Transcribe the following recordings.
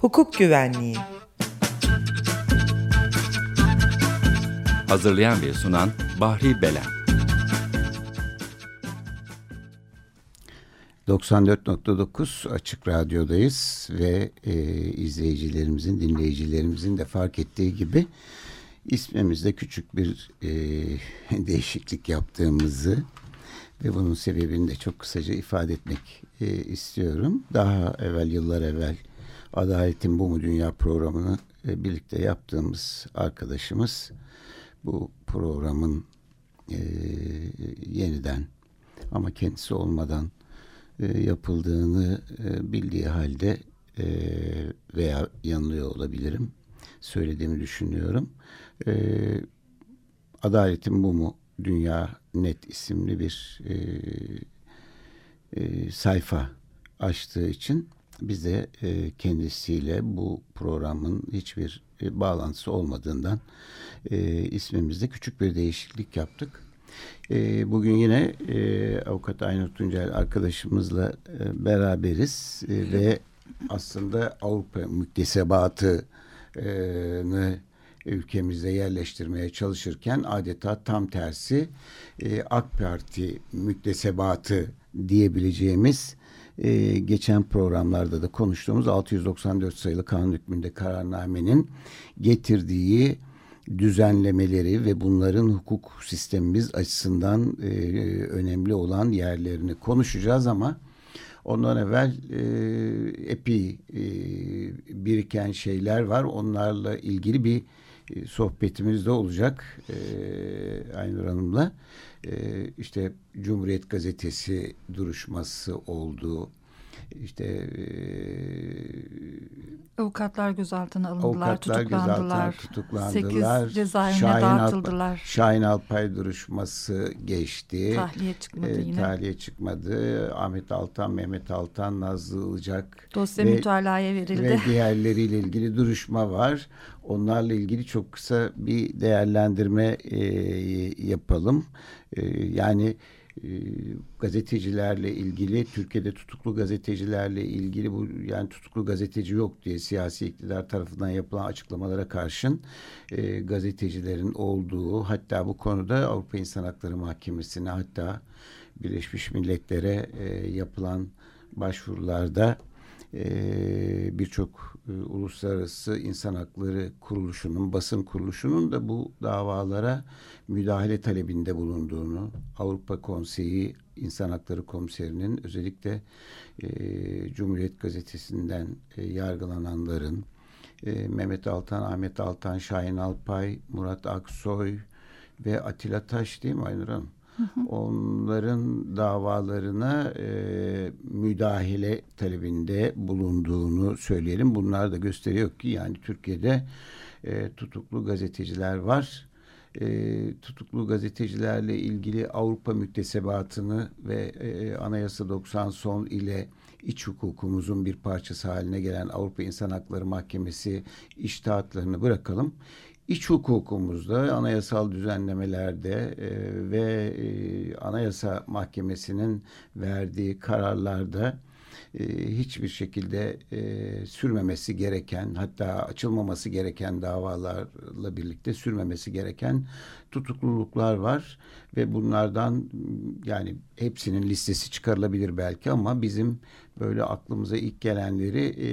Hukuk Güvenliği Hazırlayan ve sunan Bahri Belen 94.9 Açık Radyo'dayız ve e, izleyicilerimizin, dinleyicilerimizin de fark ettiği gibi ismimizde küçük bir e, değişiklik yaptığımızı ve bunun sebebini de çok kısaca ifade etmek e, istiyorum. Daha evvel, yıllar evvel Adaletin Bu Mu Dünya programını e, birlikte yaptığımız arkadaşımız bu programın e, yeniden ama kendisi olmadan e, yapıldığını e, bildiği halde e, veya yanılıyor olabilirim. Söylediğimi düşünüyorum. E, Adaletin Bu Mu Dünya Net isimli bir e, e, sayfa açtığı için bize e, kendisiyle bu programın hiçbir e, bağlantısı olmadığından e, ismimizde küçük bir değişiklik yaptık. E, bugün yine e, avukat Aynur Tuncel arkadaşımızla e, beraberiz e, ve aslında Avrupa müktesebatını ülkemizde yerleştirmeye çalışırken adeta tam tersi e, AK Parti müktesebatı diyebileceğimiz e, geçen programlarda da konuştuğumuz 694 sayılı kanun hükmünde kararnamenin getirdiği düzenlemeleri ve bunların hukuk sistemimiz açısından e, önemli olan yerlerini konuşacağız ama ondan evvel e, epi e, biriken şeyler var. Onlarla ilgili bir sohbetimiz de olacak e, Aynur Hanım'la. E, işte Cumhuriyet Gazetesi duruşması oldu işte e, avukatlar gözaltına alındılar, avukatlar tutuklandılar. tutuklandılar. 8 cezaevine Şahin dağıtıldılar. Alpay, Şahin Alpay duruşması geçti. Tahliye çıkmadı e, yine. Tahliye çıkmadı. Ahmet Altan, Mehmet Altan, Nazlı Ilıcak. Dosya ve, mütalaya verildi. Ve diğerleriyle ilgili duruşma var. Onlarla ilgili çok kısa bir değerlendirme e, yapalım. E, yani e, gazetecilerle ilgili Türkiye'de tutuklu gazetecilerle ilgili bu yani tutuklu gazeteci yok diye siyasi iktidar tarafından yapılan açıklamalara karşın e, gazetecilerin olduğu hatta bu konuda Avrupa İnsan Hakları Mahkemesi'ne hatta Birleşmiş Milletler'e e, yapılan başvurularda e, birçok uluslararası insan hakları kuruluşunun, basın kuruluşunun da bu davalara müdahale talebinde bulunduğunu, Avrupa Konseyi İnsan Hakları Komiserinin özellikle e, Cumhuriyet Gazetesi'nden e, yargılananların, e, Mehmet Altan, Ahmet Altan, Şahin Alpay, Murat Aksoy ve Atilla Taş değil mi Aynur Hanım? Onların davalarına e, müdahale talebinde bulunduğunu söyleyelim. Bunlar da gösteriyor ki yani Türkiye'de e, tutuklu gazeteciler var. E, tutuklu gazetecilerle ilgili Avrupa müktesebatını ve e, Anayasa 90 son ile iç hukukumuzun bir parçası haline gelen Avrupa İnsan Hakları Mahkemesi iştahatlarını bırakalım iç hukukumuzda, anayasal düzenlemelerde e, ve e, Anayasa Mahkemesi'nin verdiği kararlarda e, hiçbir şekilde e, sürmemesi gereken hatta açılmaması gereken davalarla birlikte sürmemesi gereken tutukluluklar var. Ve bunlardan yani hepsinin listesi çıkarılabilir belki ama bizim böyle aklımıza ilk gelenleri e,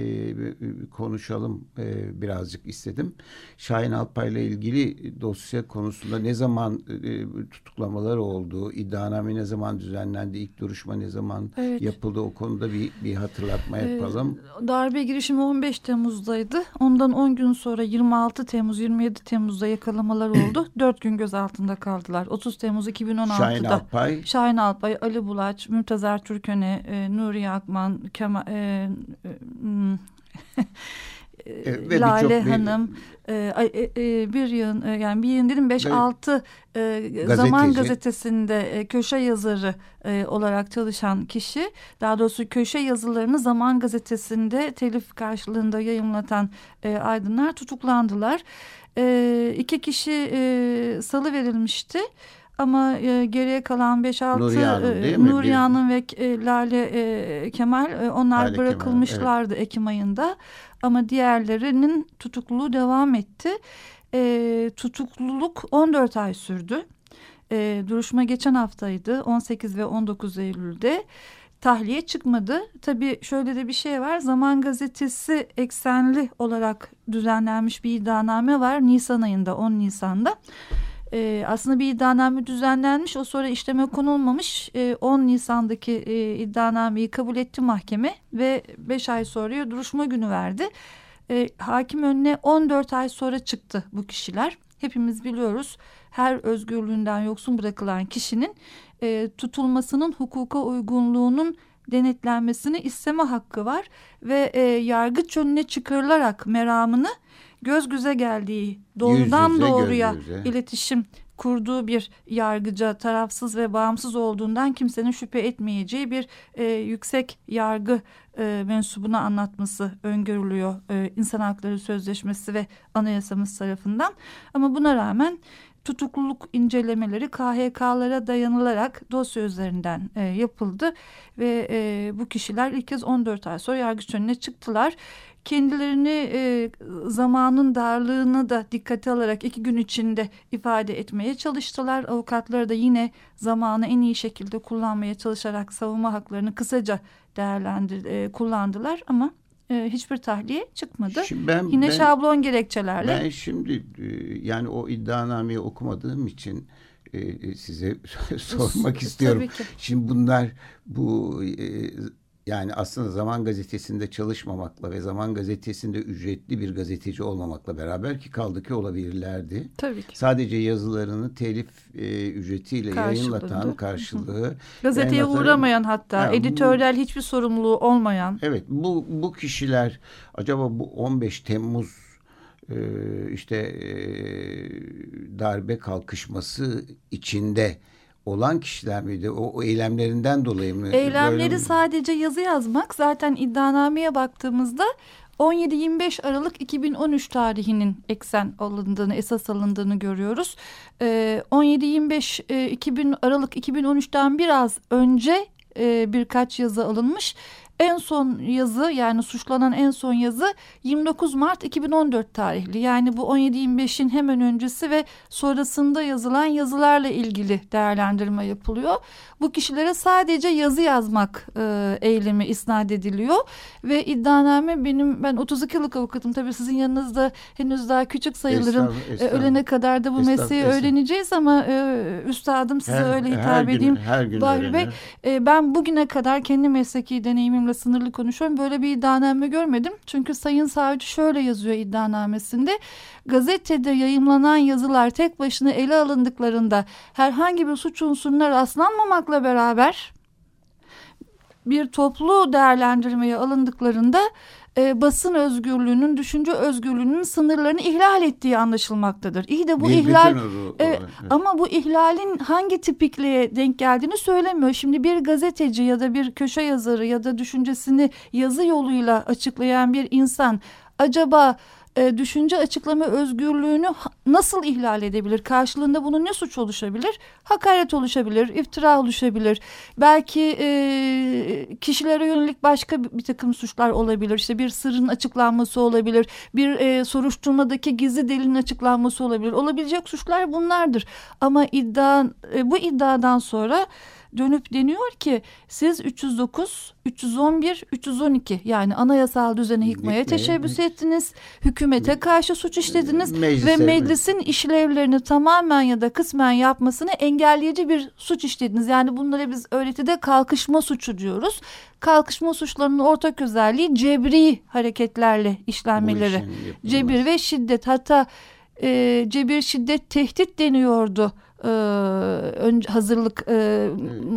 konuşalım e, birazcık istedim. Şahin Alpay ile ilgili dosya konusunda ne zaman e, tutuklamalar oldu, iddianame ne zaman düzenlendi, ilk duruşma ne zaman evet. yapıldı o konuda bir, bir hatırlatma yapalım. Ee, darbe girişimi 15 Temmuz'daydı. Ondan 10 gün sonra 26 Temmuz, 27 Temmuz'da yakalamalar oldu. 4 gün gözaltında kaldılar. 30 Temmuz 2016'da Şahin Alpay, Şahin Alpay, Ali Bulaç, Mürtezer Türköne, e, Nuri Akman, Kemal e, e, hmm, e, Lale Hanım bir, e, e, bir yığın e, yani bir yığın dedim 5-6 e, Zaman Gazetesi'nde e, köşe yazarı e, olarak çalışan kişi daha doğrusu köşe yazılarını Zaman Gazetesi'nde telif karşılığında yayınlatan e, aydınlar tutuklandılar. E, iki kişi e, salı verilmişti. Ama e, geriye kalan 5-6 Nuriye Hanım, ve e, Lale e, Kemal e, onlar Lale bırakılmışlardı Kemal, evet. Ekim ayında ama diğerlerinin tutukluluğu devam etti. E, tutukluluk 14 ay sürdü. E, duruşma geçen haftaydı 18 ve 19 Eylül'de tahliye çıkmadı. Tabii şöyle de bir şey var. Zaman gazetesi eksenli olarak düzenlenmiş bir iddianame var. Nisan ayında 10 Nisan'da. Ee, aslında bir iddianame düzenlenmiş. O sonra işleme konulmamış. Ee, 10 Nisan'daki e, iddianameyi kabul etti mahkeme ve 5 ay sonra duruşma günü verdi. Ee, hakim önüne 14 ay sonra çıktı bu kişiler. Hepimiz biliyoruz her özgürlüğünden yoksun bırakılan kişinin e, tutulmasının hukuka uygunluğunun denetlenmesini isteme hakkı var ve e, yargıç önüne çıkarılarak meramını göz göze geldiği doğrudan yüz yüze, doğruya yüze. iletişim kurduğu bir yargıca tarafsız ve bağımsız olduğundan kimsenin şüphe etmeyeceği bir e, yüksek yargı e, mensubuna anlatması öngörülüyor e, insan hakları sözleşmesi ve anayasamız tarafından ama buna rağmen tutukluluk incelemeleri KHK'lara dayanılarak dosya üzerinden e, yapıldı ve e, bu kişiler ilk kez 14 ay sonra yargıç önüne çıktılar. Kendilerini e, zamanın darlığını da dikkate alarak iki gün içinde ifade etmeye çalıştılar. Avukatları da yine zamanı en iyi şekilde kullanmaya çalışarak savunma haklarını kısaca değerlendir e, kullandılar ama e, hiçbir tahliye çıkmadı. Şimdi ben, Yine ben, şablon gerekçelerle. Ben şimdi e, yani o iddianameyi okumadığım için e, size sormak istiyorum. Şimdi bunlar bu e, yani aslında Zaman Gazetesi'nde çalışmamakla ve Zaman Gazetesi'nde ücretli bir gazeteci olmamakla beraber ki kaldı ki olabilirlerdi. Tabii ki. Sadece yazılarını telif e, ücretiyle yayınlatan karşılığı. Gazeteye uğramayan hatta yani editörel bu, hiçbir sorumluluğu olmayan. Evet bu, bu kişiler acaba bu 15 Temmuz e, işte e, darbe kalkışması içinde olan kişiler miydi? O, o eylemlerinden dolayı mı? Eylemleri Böyle sadece yazı yazmak zaten iddianameye baktığımızda 17-25 Aralık 2013 tarihinin eksen alındığını, esas alındığını görüyoruz. Ee, 17-25 e, 2000 Aralık 2013'ten biraz önce e, birkaç yazı alınmış en son yazı yani suçlanan en son yazı 29 Mart 2014 tarihli. Yani bu 17-25'in hemen öncesi ve sonrasında yazılan yazılarla ilgili değerlendirme yapılıyor. Bu kişilere sadece yazı yazmak e, eylemi isnat ediliyor ve iddianame benim ben 32 yıllık avukatım tabii sizin yanınızda henüz daha küçük sayılırım. Estağfurullah, estağfurullah. ölene kadar da bu mesleği öğreneceğiz ama e, üstadım size her, öyle hitap her edeyim. Gün, her gün Bahri Bey, e, ben bugüne kadar kendi mesleki deneyimim iddianamemle sınırlı konuşuyorum. Böyle bir iddianame görmedim. Çünkü Sayın Savcı şöyle yazıyor iddianamesinde. Gazetede yayımlanan yazılar tek başına ele alındıklarında herhangi bir suç unsuruna rastlanmamakla beraber bir toplu değerlendirmeye alındıklarında e, basın özgürlüğünün, düşünce özgürlüğünün sınırlarını ihlal ettiği anlaşılmaktadır. İyi de bu bir ihlal e, ama bu ihlalin hangi tipikliğe denk geldiğini söylemiyor. Şimdi bir gazeteci ya da bir köşe yazarı ya da düşüncesini yazı yoluyla açıklayan bir insan acaba e, düşünce açıklama özgürlüğünü nasıl ihlal edebilir? Karşılığında bunun ne suç oluşabilir? Hakaret oluşabilir, iftira oluşabilir. Belki e, kişilere yönelik başka bir, bir takım suçlar olabilir. İşte bir sırrın açıklanması olabilir. Bir e, soruşturmadaki gizli delilin açıklanması olabilir. Olabilecek suçlar bunlardır. Ama iddia e, bu iddiadan sonra dönüp deniyor ki siz 309, 311, 312 yani anayasal düzeni yıkmaya teşebbüs ettiniz. Hükümete karşı suç işlediniz Meclise, ve meclisin işlevlerini tamamen ya da kısmen yapmasını engelleyici bir suç işlediniz. Yani bunlara biz öğretide kalkışma suçu diyoruz. Kalkışma suçlarının ortak özelliği cebri hareketlerle işlenmeleri. Cebir ve şiddet hatta e, cebir şiddet tehdit deniyordu e, ön, hazırlık e,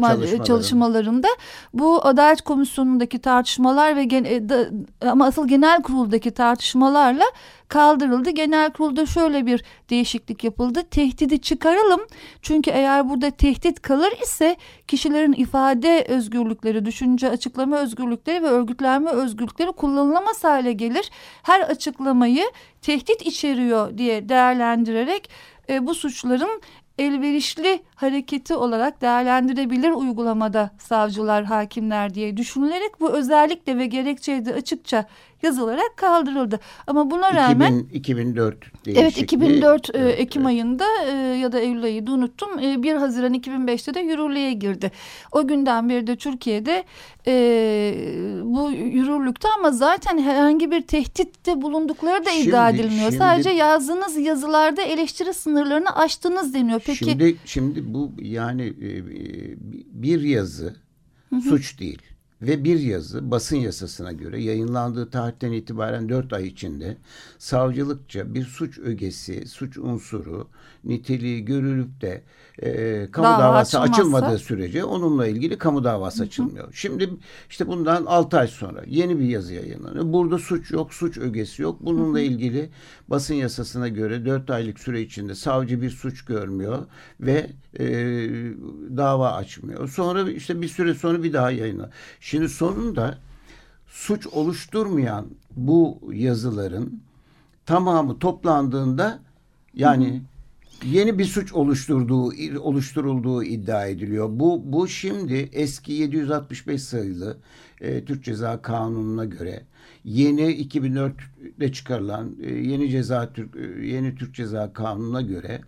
Çalışmaları. çalışmalarında bu Adalet Komisyonu'ndaki tartışmalar ve gen, e, da, ama asıl genel kuruldaki tartışmalarla kaldırıldı. Genel kurulda şöyle bir değişiklik yapıldı. Tehdidi çıkaralım. Çünkü eğer burada tehdit kalır ise kişilerin ifade özgürlükleri, düşünce açıklama özgürlükleri ve örgütlenme özgürlükleri kullanılamaz hale gelir. Her açıklamayı tehdit içeriyor diye değerlendirerek e, bu suçların elverişli hareketi olarak değerlendirebilir uygulamada savcılar, hakimler diye düşünülerek bu özellikle ve gerekçeyi de açıkça yazılarak kaldırıldı. Ama buna rağmen 2000, 2004 Evet 2004 e, Ekim ayında e, ya da Eylül ayıydı unuttum. E, 1 Haziran 2005'te de yürürlüğe girdi. O günden beri de Türkiye'de e, bu yürürlükte ama zaten herhangi bir tehditte bulundukları da iddia şimdi, edilmiyor. Şimdi, Sadece yazdığınız yazılarda eleştiri sınırlarını aştınız deniyor. Peki Şimdi şimdi bu yani e, bir yazı hı hı. suç değil ve bir yazı basın yasasına göre yayınlandığı tarihten itibaren dört ay içinde savcılıkça bir suç ögesi, suç unsuru, niteliği görülüp de e, kamu Dava davası açılmazsa... açılmadığı sürece onunla ilgili kamu davası Hı-hı. açılmıyor. Şimdi işte bundan altı ay sonra yeni bir yazı yayınlanıyor. Burada suç yok, suç ögesi yok. Bununla Hı-hı. ilgili basın yasasına göre dört aylık süre içinde savcı bir suç görmüyor ve e, dava açmıyor. Sonra işte bir süre sonra bir daha yayınlanıyor. Şimdi sonunda suç oluşturmayan bu yazıların tamamı toplandığında yani hı hı yeni bir suç oluşturduğu oluşturulduğu iddia ediliyor. Bu bu şimdi eski 765 sayılı e, Türk Ceza Kanunu'na göre yeni 2004'te çıkarılan e, yeni ceza Türk e, yeni Türk Ceza Kanunu'na göre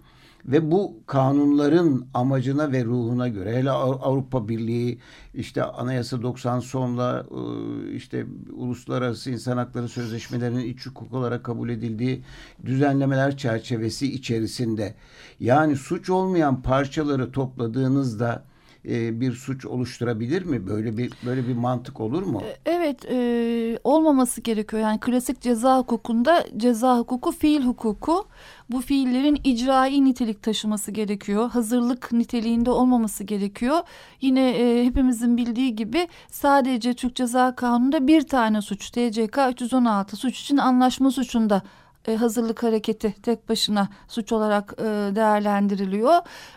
ve bu kanunların amacına ve ruhuna göre hele Avrupa Birliği işte Anayasa 90 sonla işte uluslararası insan hakları sözleşmelerinin iç hukuk olarak kabul edildiği düzenlemeler çerçevesi içerisinde. Yani suç olmayan parçaları topladığınızda e, bir suç oluşturabilir mi? Böyle bir böyle bir mantık olur mu? E, evet, e, olmaması gerekiyor. Yani klasik ceza hukukunda ceza hukuku fiil hukuku. Bu fiillerin icrai nitelik taşıması gerekiyor. Hazırlık niteliğinde olmaması gerekiyor. Yine e, hepimizin bildiği gibi sadece Türk Ceza Kanunu'nda bir tane suç TCK 316 suç için anlaşma suçunda e, hazırlık hareketi tek başına suç olarak e, değerlendiriliyor.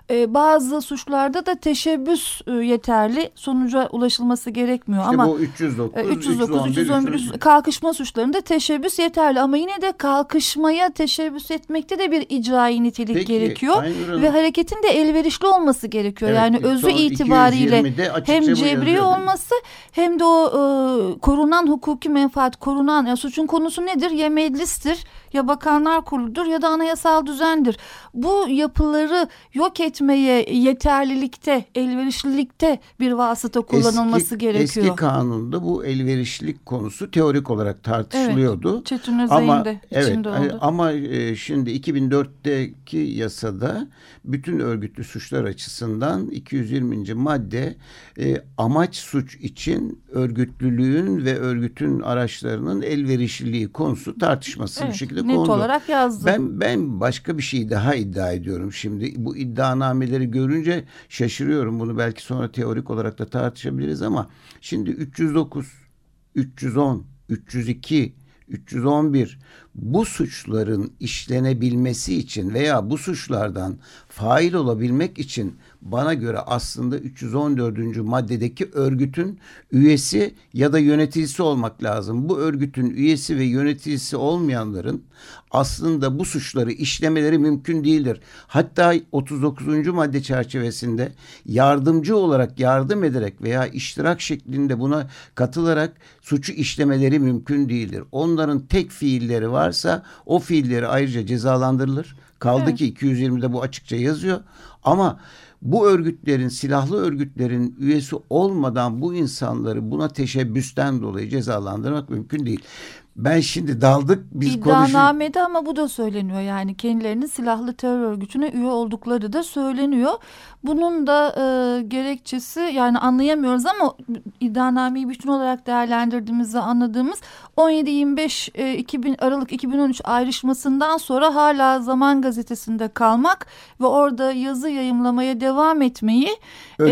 E, bazı suçlarda da teşebbüs e, yeterli sonuca ulaşılması gerekmiyor işte ama bu 309, e, 309 311, 311 kalkışma suçlarında teşebbüs yeterli ama yine de kalkışmaya teşebbüs etmekte de bir icraî nitelik Peki, gerekiyor ve hareketin de elverişli olması gerekiyor. Evet, yani özü itibariyle hem cebri olması hem de o e, korunan hukuki menfaat korunan yani suçun konusu nedir? Ya meclistir ya bakanlar kuruludur ya da anayasal düzendir. Bu yapıları yok etmeye yeterlilikte, elverişlilikte bir vasıta kullanılması eski, gerekiyor. Eski kanunda bu elverişlilik konusu teorik olarak tartışılıyordu. Evet, Çetin ama, de evet, içinde oldu. Ama e, şimdi 2004'teki yasada bütün örgütlü suçlar açısından 220. madde e, amaç suç için örgütlülüğün ve örgütün araçlarının elverişliliği konusu tartışması evet, bir şekilde net kondu. olarak yazdım. Ben ben başka bir şey daha iddia ediyorum şimdi. Bu iddianameleri görünce şaşırıyorum. Bunu belki sonra teorik olarak da tartışabiliriz ama şimdi 309, 310, 302, 311 bu suçların işlenebilmesi için veya bu suçlardan fail olabilmek için bana göre aslında 314. maddedeki örgütün üyesi ya da yöneticisi olmak lazım. Bu örgütün üyesi ve yöneticisi olmayanların aslında bu suçları işlemeleri mümkün değildir. Hatta 39. madde çerçevesinde yardımcı olarak yardım ederek veya iştirak şeklinde buna katılarak suçu işlemeleri mümkün değildir. Onların tek fiilleri varsa o fiilleri ayrıca cezalandırılır. Kaldı evet. ki 220'de bu açıkça yazıyor. Ama bu örgütlerin, silahlı örgütlerin üyesi olmadan bu insanları buna teşebbüsten dolayı cezalandırmak mümkün değil. Ben şimdi daldık biz İddianamede ama bu da söyleniyor yani kendilerinin silahlı terör örgütüne üye oldukları da söyleniyor. Bunun da e, gerekçesi yani anlayamıyoruz ama iddianameyi bütün olarak değerlendirdiğimizde anladığımız 17-25 e, 2000, Aralık 2013 ayrışmasından sonra hala Zaman Gazetesi'nde kalmak ve orada yazı yayımlamaya devam etmeyi e,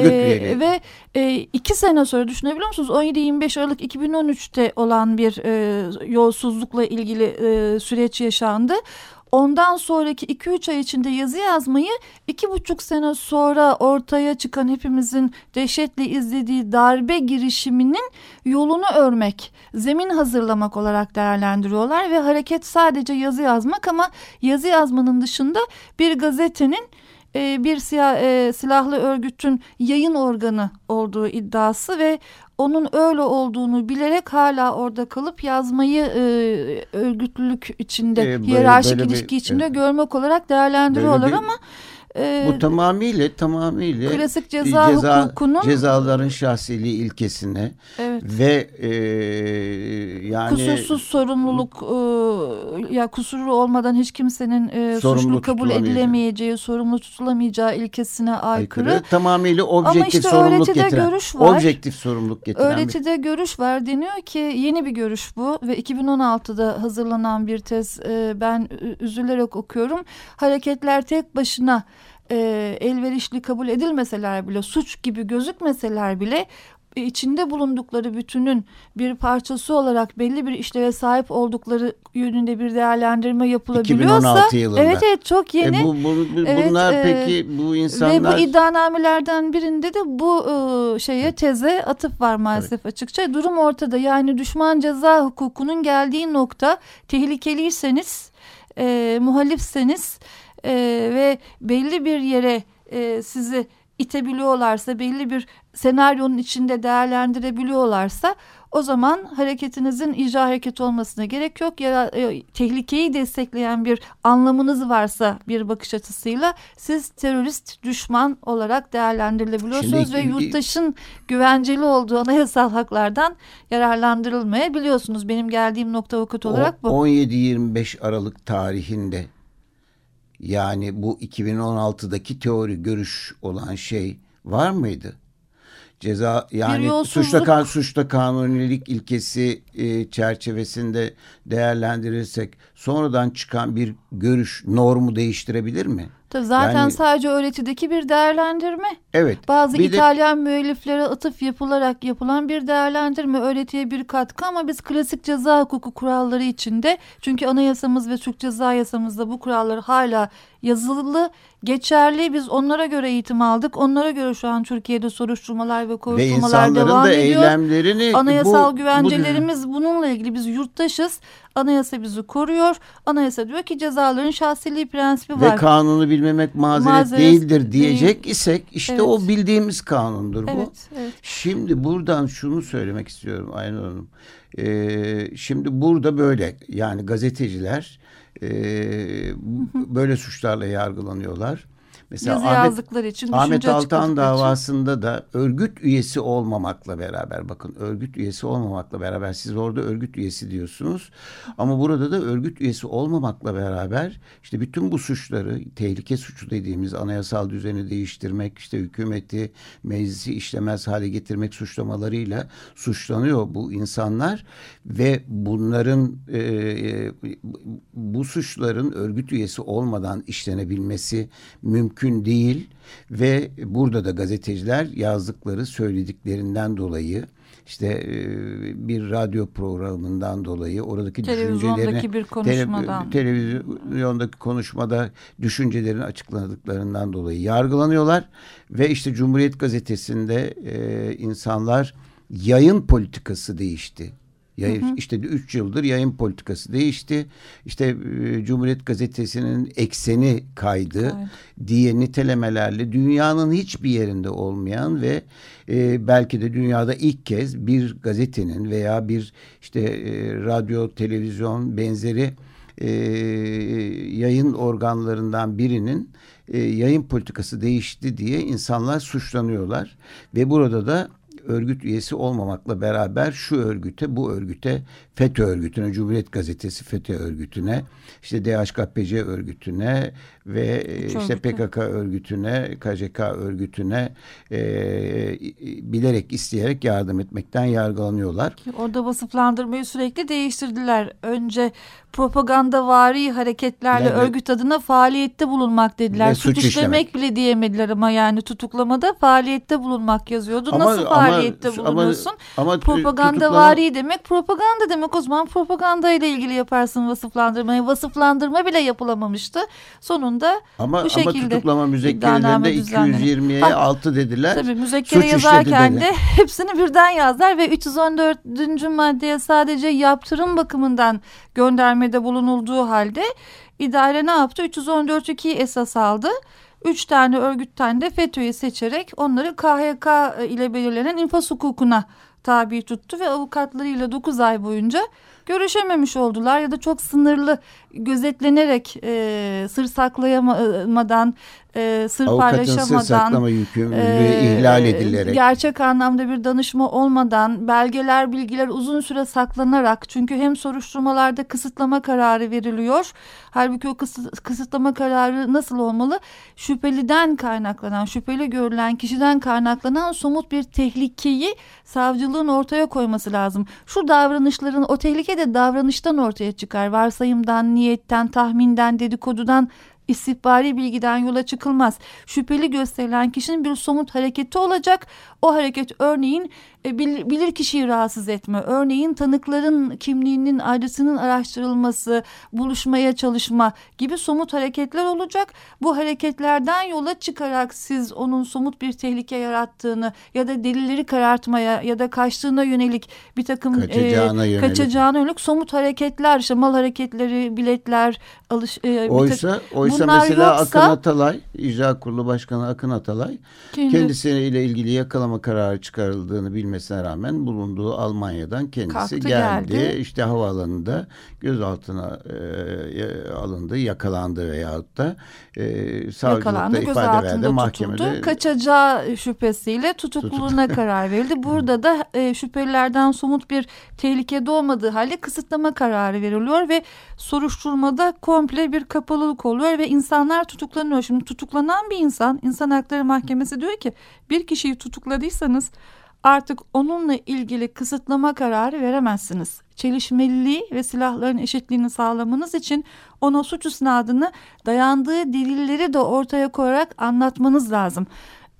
ve e, iki sene sonra düşünebiliyor musunuz? 17-25 Aralık 2013'te olan bir e, yolsuzlukla ilgili e, süreç yaşandı. Ondan sonraki 2-3 ay içinde yazı yazmayı iki buçuk sene sonra ortaya çıkan hepimizin dehşetle izlediği darbe girişiminin yolunu örmek, zemin hazırlamak olarak değerlendiriyorlar ve hareket sadece yazı yazmak ama yazı yazmanın dışında bir gazetenin e, bir siyah, e, silahlı örgütün yayın organı olduğu iddiası ve onun öyle olduğunu bilerek hala orada kalıp yazmayı e, örgütlülük içinde, ee, böyle, hiyerarşik böyle ilişki bir, içinde evet. görmek olarak değerlendiriyorlar bir, ama e, bu tamamıyla tamamıyla klasik ceza, ceza hukukunun cezaların şahsiliği ilkesine evet. ve e, yani kusursuz sorumluluk e, ya kusuru olmadan hiç kimsenin e, suçlu kabul edilemeyeceği, sorumlu tutulamayacağı ilkesine aykırı. aykırı tamamıyla objektif işte sorumluluk getiren. Görüş var. Objektif sorumluluk getiren. Öğretide bir... görüş var deniyor ki yeni bir görüş bu ve 2016'da hazırlanan bir tez e, ben üzülerek okuyorum. Hareketler tek başına e, elverişli kabul edilmeseler bile suç gibi gözükmeseler bile içinde bulundukları bütünün bir parçası olarak belli bir işleve sahip oldukları yönünde bir değerlendirme yapılabiliyorsa 2016 yılında. evet evet çok yeni. E bu, bu, bu evet, bunlar e, peki bu insanlar ve bu iddianamelerden birinde de bu e, şeye teze atıf var maalesef evet. açıkça. Durum ortada. Yani düşman ceza hukukunun geldiği nokta tehlikeliyseniz, e, muhalifseniz e, ve belli bir yere e, sizi itebiliyorlarsa, belli bir senaryonun içinde değerlendirebiliyorlarsa o zaman hareketinizin icra hareketi olmasına gerek yok. Ya e, tehlikeyi destekleyen bir anlamınız varsa bir bakış açısıyla siz terörist düşman olarak değerlendirilebiliyorsunuz Şimdi, ve yurttaşın güvenceli olduğu anayasal haklardan yararlandırılmayabiliyorsunuz. Benim geldiğim nokta avukat olarak bu. 17-25 Aralık tarihinde yani bu 2016'daki teori görüş olan şey var mıydı? Ceza yani yolsuzluk... suçta kan suçta kanunilik ilkesi e, çerçevesinde değerlendirirsek sonradan çıkan bir görüş normu değiştirebilir mi? Tabii zaten yani, sadece öğretideki bir değerlendirme. Evet. Bazı İtalyan de, müelliflere atıf yapılarak yapılan bir değerlendirme, öğretiye bir katkı ama biz klasik ceza hukuku kuralları içinde çünkü anayasamız ve Türk Ceza Yasamızda bu kuralları hala yazılı, geçerli. Biz onlara göre eğitim aldık. Onlara göre şu an Türkiye'de soruşturmalar ve kovuşturmalar devam da ediyor. Eylemlerini Anayasal bu, güvencelerimiz bu, bununla ilgili biz yurttaşız. Anayasa bizi koruyor. Anayasa diyor ki cezaların şahsiliği prensibi var. Ve kanunu bilmemek mazeret, mazeret değildir diyecek değil. isek işte evet. o bildiğimiz kanundur bu. Evet, evet. Şimdi buradan şunu söylemek istiyorum Aynen Hanım. Ee, şimdi burada böyle yani gazeteciler e, böyle suçlarla yargılanıyorlar. Mesela Yazı Ahmet, yazdıkları için Ahmet Altan davasında için. da örgüt üyesi olmamakla beraber bakın örgüt üyesi olmamakla beraber siz orada örgüt üyesi diyorsunuz ama burada da örgüt üyesi olmamakla beraber işte bütün bu suçları tehlike suçu dediğimiz anayasal düzeni değiştirmek işte hükümeti meclisi işlemez hale getirmek suçlamalarıyla suçlanıyor bu insanlar ve bunların e, e bu suçların örgüt üyesi olmadan işlenebilmesi mümkün mümkün değil ve burada da gazeteciler yazdıkları söylediklerinden dolayı işte e, bir radyo programından dolayı oradaki düşüncelerini bir konuşmadan. Tele, televizyondaki konuşmada düşüncelerini açıkladıklarından dolayı yargılanıyorlar ve işte Cumhuriyet Gazetesi'nde e, insanlar yayın politikası değişti. Yayın, hı hı. işte üç yıldır yayın politikası değişti. İşte e, Cumhuriyet Gazetesi'nin ekseni kaydı evet. diye nitelemelerle dünyanın hiçbir yerinde olmayan ve e, belki de dünyada ilk kez bir gazetenin veya bir işte e, radyo, televizyon benzeri e, yayın organlarından birinin e, yayın politikası değişti diye insanlar suçlanıyorlar ve burada da örgüt üyesi olmamakla beraber şu örgüte, bu örgüte, FETÖ örgütüne, Cumhuriyet Gazetesi FETÖ örgütüne, işte DHKPC örgütüne ve Çok işte örgütü. PKK örgütüne, KCK örgütüne e, bilerek isteyerek yardım etmekten yargılanıyorlar. Orada vasıflandırmayı sürekli değiştirdiler. Önce propagandavari hareketlerle yani, örgüt adına faaliyette bulunmak dediler. Suç, suç işlemek bile diyemediler ama yani tutuklamada faaliyette bulunmak yazıyordu. Ama, Nasıl faaliyette ama, bulunuyorsun? Ama, ama propagandavari tutuklama... demek propaganda demek o zaman propaganda ile ilgili yaparsın vasıflandırmayı. Vasıflandırma bile yapılamamıştı. Sonunda ama, bu şekilde. Ama tutuklama müzekkerelerinde 220'ye 6 dediler. Tabii müzekkere yazarken de hepsini birden yazlar ve 314. maddeye sadece yaptırım bakımından göndermede bulunulduğu halde idare ne yaptı? 314.2'yi esas aldı. Üç tane örgütten de FETÖ'yü seçerek onları KHK ile belirlenen infaz hukukuna tabi tuttu ve avukatlarıyla 9 ay boyunca görüşememiş oldular ya da çok sınırlı gözetlenerek e, sır saklayamadan e, sır Avukatın paylaşamadan sır saklama yükümlülüğü e, ihlal edilerek. gerçek anlamda bir danışma olmadan belgeler bilgiler uzun süre saklanarak çünkü hem soruşturmalarda kısıtlama kararı veriliyor halbuki o kısıt, kısıtlama kararı nasıl olmalı? Şüpheliden kaynaklanan şüpheli görülen kişiden kaynaklanan somut bir tehlikeyi savcılığın ortaya koyması lazım. Şu davranışların o tehlike de davranıştan ortaya çıkar. Varsayımdan niyetten tahminden dedikodudan istihbari bilgiden yola çıkılmaz. Şüpheli gösterilen kişinin bir somut hareketi olacak. O hareket örneğin bilir, bilir kişiyi rahatsız etme. Örneğin tanıkların kimliğinin adresinin araştırılması, buluşmaya çalışma gibi somut hareketler olacak. Bu hareketlerden yola çıkarak siz onun somut bir tehlike yarattığını ya da delilleri karartmaya ya da kaçtığına yönelik bir takım kaçacağına, e, yönelik. kaçacağına yönelik somut hareketler, işte mal hareketleri, biletler, alış, e, oysa oysa mesela yoksa, Akın Atalay, İcra Kurulu Başkanı Akın Atalay kendi, kendisiyle ilgili yakalama kararı çıkarıldığını bilmesi edilmesine rağmen bulunduğu Almanya'dan kendisi Kalktı, geldi. geldi. İşte havaalanında gözaltına e, alındı, yakalandı veyahut da e, savcılıkta ifade verdi, mahkemede. Tutuldu. Kaçacağı şüphesiyle tutukluluğuna karar verildi. Burada da e, şüphelilerden somut bir tehlikede olmadığı halde kısıtlama kararı veriliyor ve soruşturmada komple bir kapalılık oluyor ve insanlar tutuklanıyor. Şimdi tutuklanan bir insan, insan hakları mahkemesi diyor ki bir kişiyi tutukladıysanız artık onunla ilgili kısıtlama kararı veremezsiniz. Çelişmeliliği ve silahların eşitliğini sağlamanız için ona suç isnadını dayandığı delilleri de ortaya koyarak anlatmanız lazım.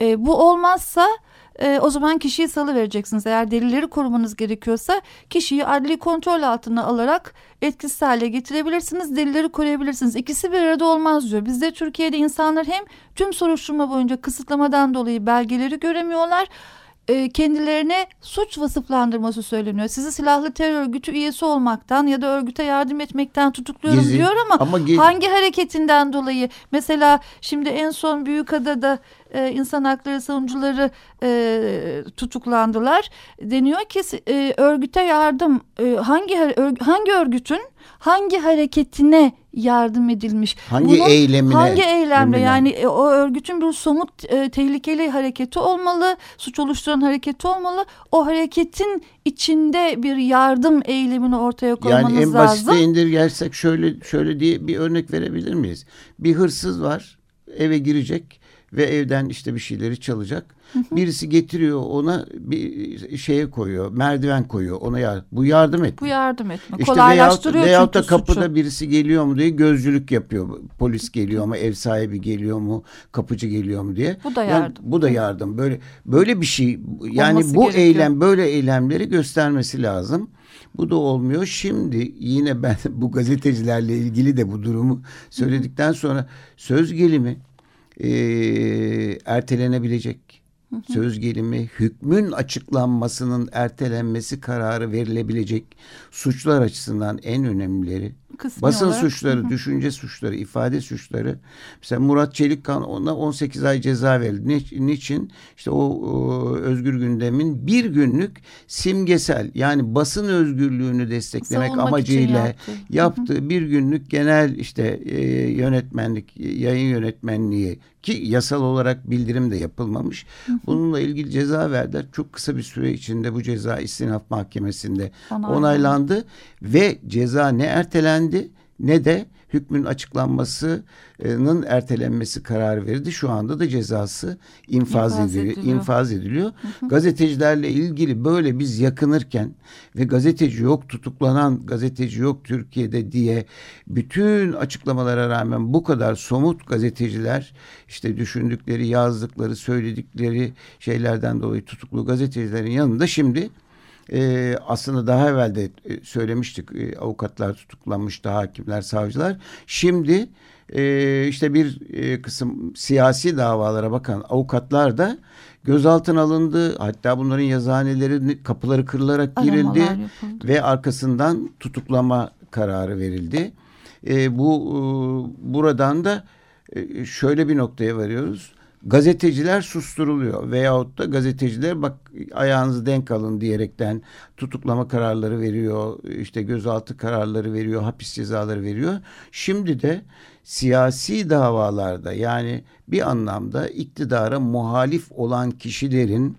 E, bu olmazsa e, o zaman kişiyi salı vereceksiniz. Eğer delilleri korumanız gerekiyorsa kişiyi adli kontrol altına alarak etkisiz hale getirebilirsiniz. Delilleri koruyabilirsiniz. İkisi bir arada olmaz diyor. Bizde Türkiye'de insanlar hem tüm soruşturma boyunca kısıtlamadan dolayı belgeleri göremiyorlar e, kendilerine suç vasıflandırması söyleniyor. Sizi silahlı terör örgütü üyesi olmaktan ya da örgüte yardım etmekten tutukluyorum Gezi. diyor ama, ama hangi hareketinden dolayı? Mesela şimdi en son Büyükada'da e, insan hakları savunucuları e, tutuklandılar. Deniyor ki e, örgüte yardım e, hangi hangi örgütün hangi hareketine yardım edilmiş. Hangi Bunun, eylemine? Hangi eylemle yani e, o örgütün bir somut e, tehlikeli hareketi olmalı, suç oluşturan hareketi olmalı. O hareketin içinde bir yardım eylemini ortaya koymanız lazım. Yani en basite lazım. indirgersek şöyle şöyle diye bir örnek verebilir miyiz? Bir hırsız var, eve girecek ve evden işte bir şeyleri çalacak. Birisi getiriyor ona bir şeye koyuyor, merdiven koyuyor ona ya bu yardım etme. Bu yardım etme. İşte Kolaylaştırıyor veyahut, veyahut da kapıda suçu. birisi geliyor mu diye gözcülük yapıyor. Polis geliyor mu, ev sahibi geliyor mu, kapıcı geliyor mu diye. Bu da yardım. Yani, bu da yardım. Böyle böyle bir şey yani Olması bu gerekiyor. eylem böyle eylemleri göstermesi lazım. Bu da olmuyor. Şimdi yine ben bu gazetecilerle ilgili de bu durumu söyledikten sonra söz gelimi e, ertelenebilecek. Söz gelimi hükmün açıklanmasının ertelenmesi kararı verilebilecek suçlar açısından en önemlileri Kısmi basın olarak. suçları, düşünce suçları, ifade suçları. Mesela Murat Çelikkan ona 18 ay ceza verildi. Niçin? İşte o, özgür gündemin bir günlük simgesel yani basın özgürlüğünü desteklemek Savunmak amacıyla yaptı. yaptığı bir günlük genel işte e, yönetmenlik, yayın yönetmenliği ki yasal olarak bildirim de yapılmamış. Bununla ilgili ceza verdiler. Çok kısa bir süre içinde bu ceza istinaf mahkemesinde onaylandı, onaylandı ve ceza ne ertelendi ne de hükmün açıklanmasının ertelenmesi kararı verildi. Şu anda da cezası infaz, infaz ediliyor. ediliyor. İnfaz ediliyor. Hı hı. Gazetecilerle ilgili böyle biz yakınırken ve gazeteci yok tutuklanan gazeteci yok Türkiye'de diye bütün açıklamalara rağmen bu kadar somut gazeteciler işte düşündükleri, yazdıkları, söyledikleri şeylerden dolayı tutuklu gazetecilerin yanında şimdi e, aslında daha evvel de e, söylemiştik e, avukatlar tutuklanmıştı hakimler savcılar. Şimdi e, işte bir e, kısım siyasi davalara bakan avukatlar da gözaltına alındı. Hatta bunların yazıhaneleri kapıları kırılarak girildi ve arkasından tutuklama kararı verildi. E, bu e, buradan da e, şöyle bir noktaya varıyoruz. Gazeteciler susturuluyor veyahut da gazeteciler bak ayağınızı denk alın diyerekten tutuklama kararları veriyor, işte gözaltı kararları veriyor, hapis cezaları veriyor. Şimdi de siyasi davalarda yani bir anlamda iktidara muhalif olan kişilerin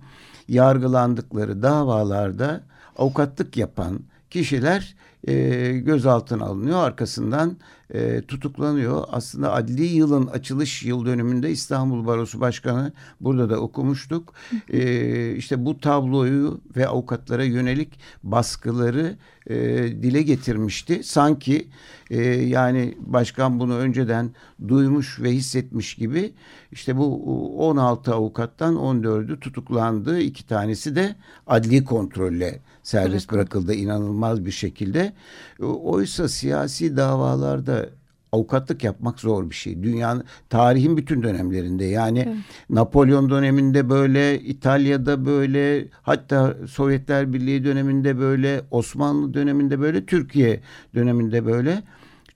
yargılandıkları davalarda avukatlık yapan kişiler e, gözaltına alınıyor. Arkasından e, tutuklanıyor. Aslında adli yılın açılış yıl dönümünde İstanbul Barosu Başkanı burada da okumuştuk. E, işte bu tabloyu ve avukatlara yönelik baskıları e, dile getirmişti. Sanki e, yani başkan bunu önceden duymuş ve hissetmiş gibi işte bu 16 avukattan 14'ü tutuklandı. iki tanesi de adli kontrolle serbest bırakıldı inanılmaz bir şekilde. Oysa siyasi davalarda avukatlık yapmak zor bir şey. Dünyanın tarihin bütün dönemlerinde yani evet. Napolyon döneminde böyle, İtalya'da böyle, hatta Sovyetler Birliği döneminde böyle, Osmanlı döneminde böyle, Türkiye döneminde böyle.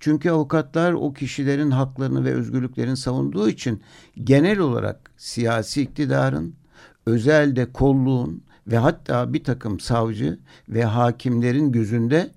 Çünkü avukatlar o kişilerin haklarını ve özgürlüklerini savunduğu için genel olarak siyasi iktidarın, özelde kolluğun ve hatta bir takım savcı ve hakimlerin gözünde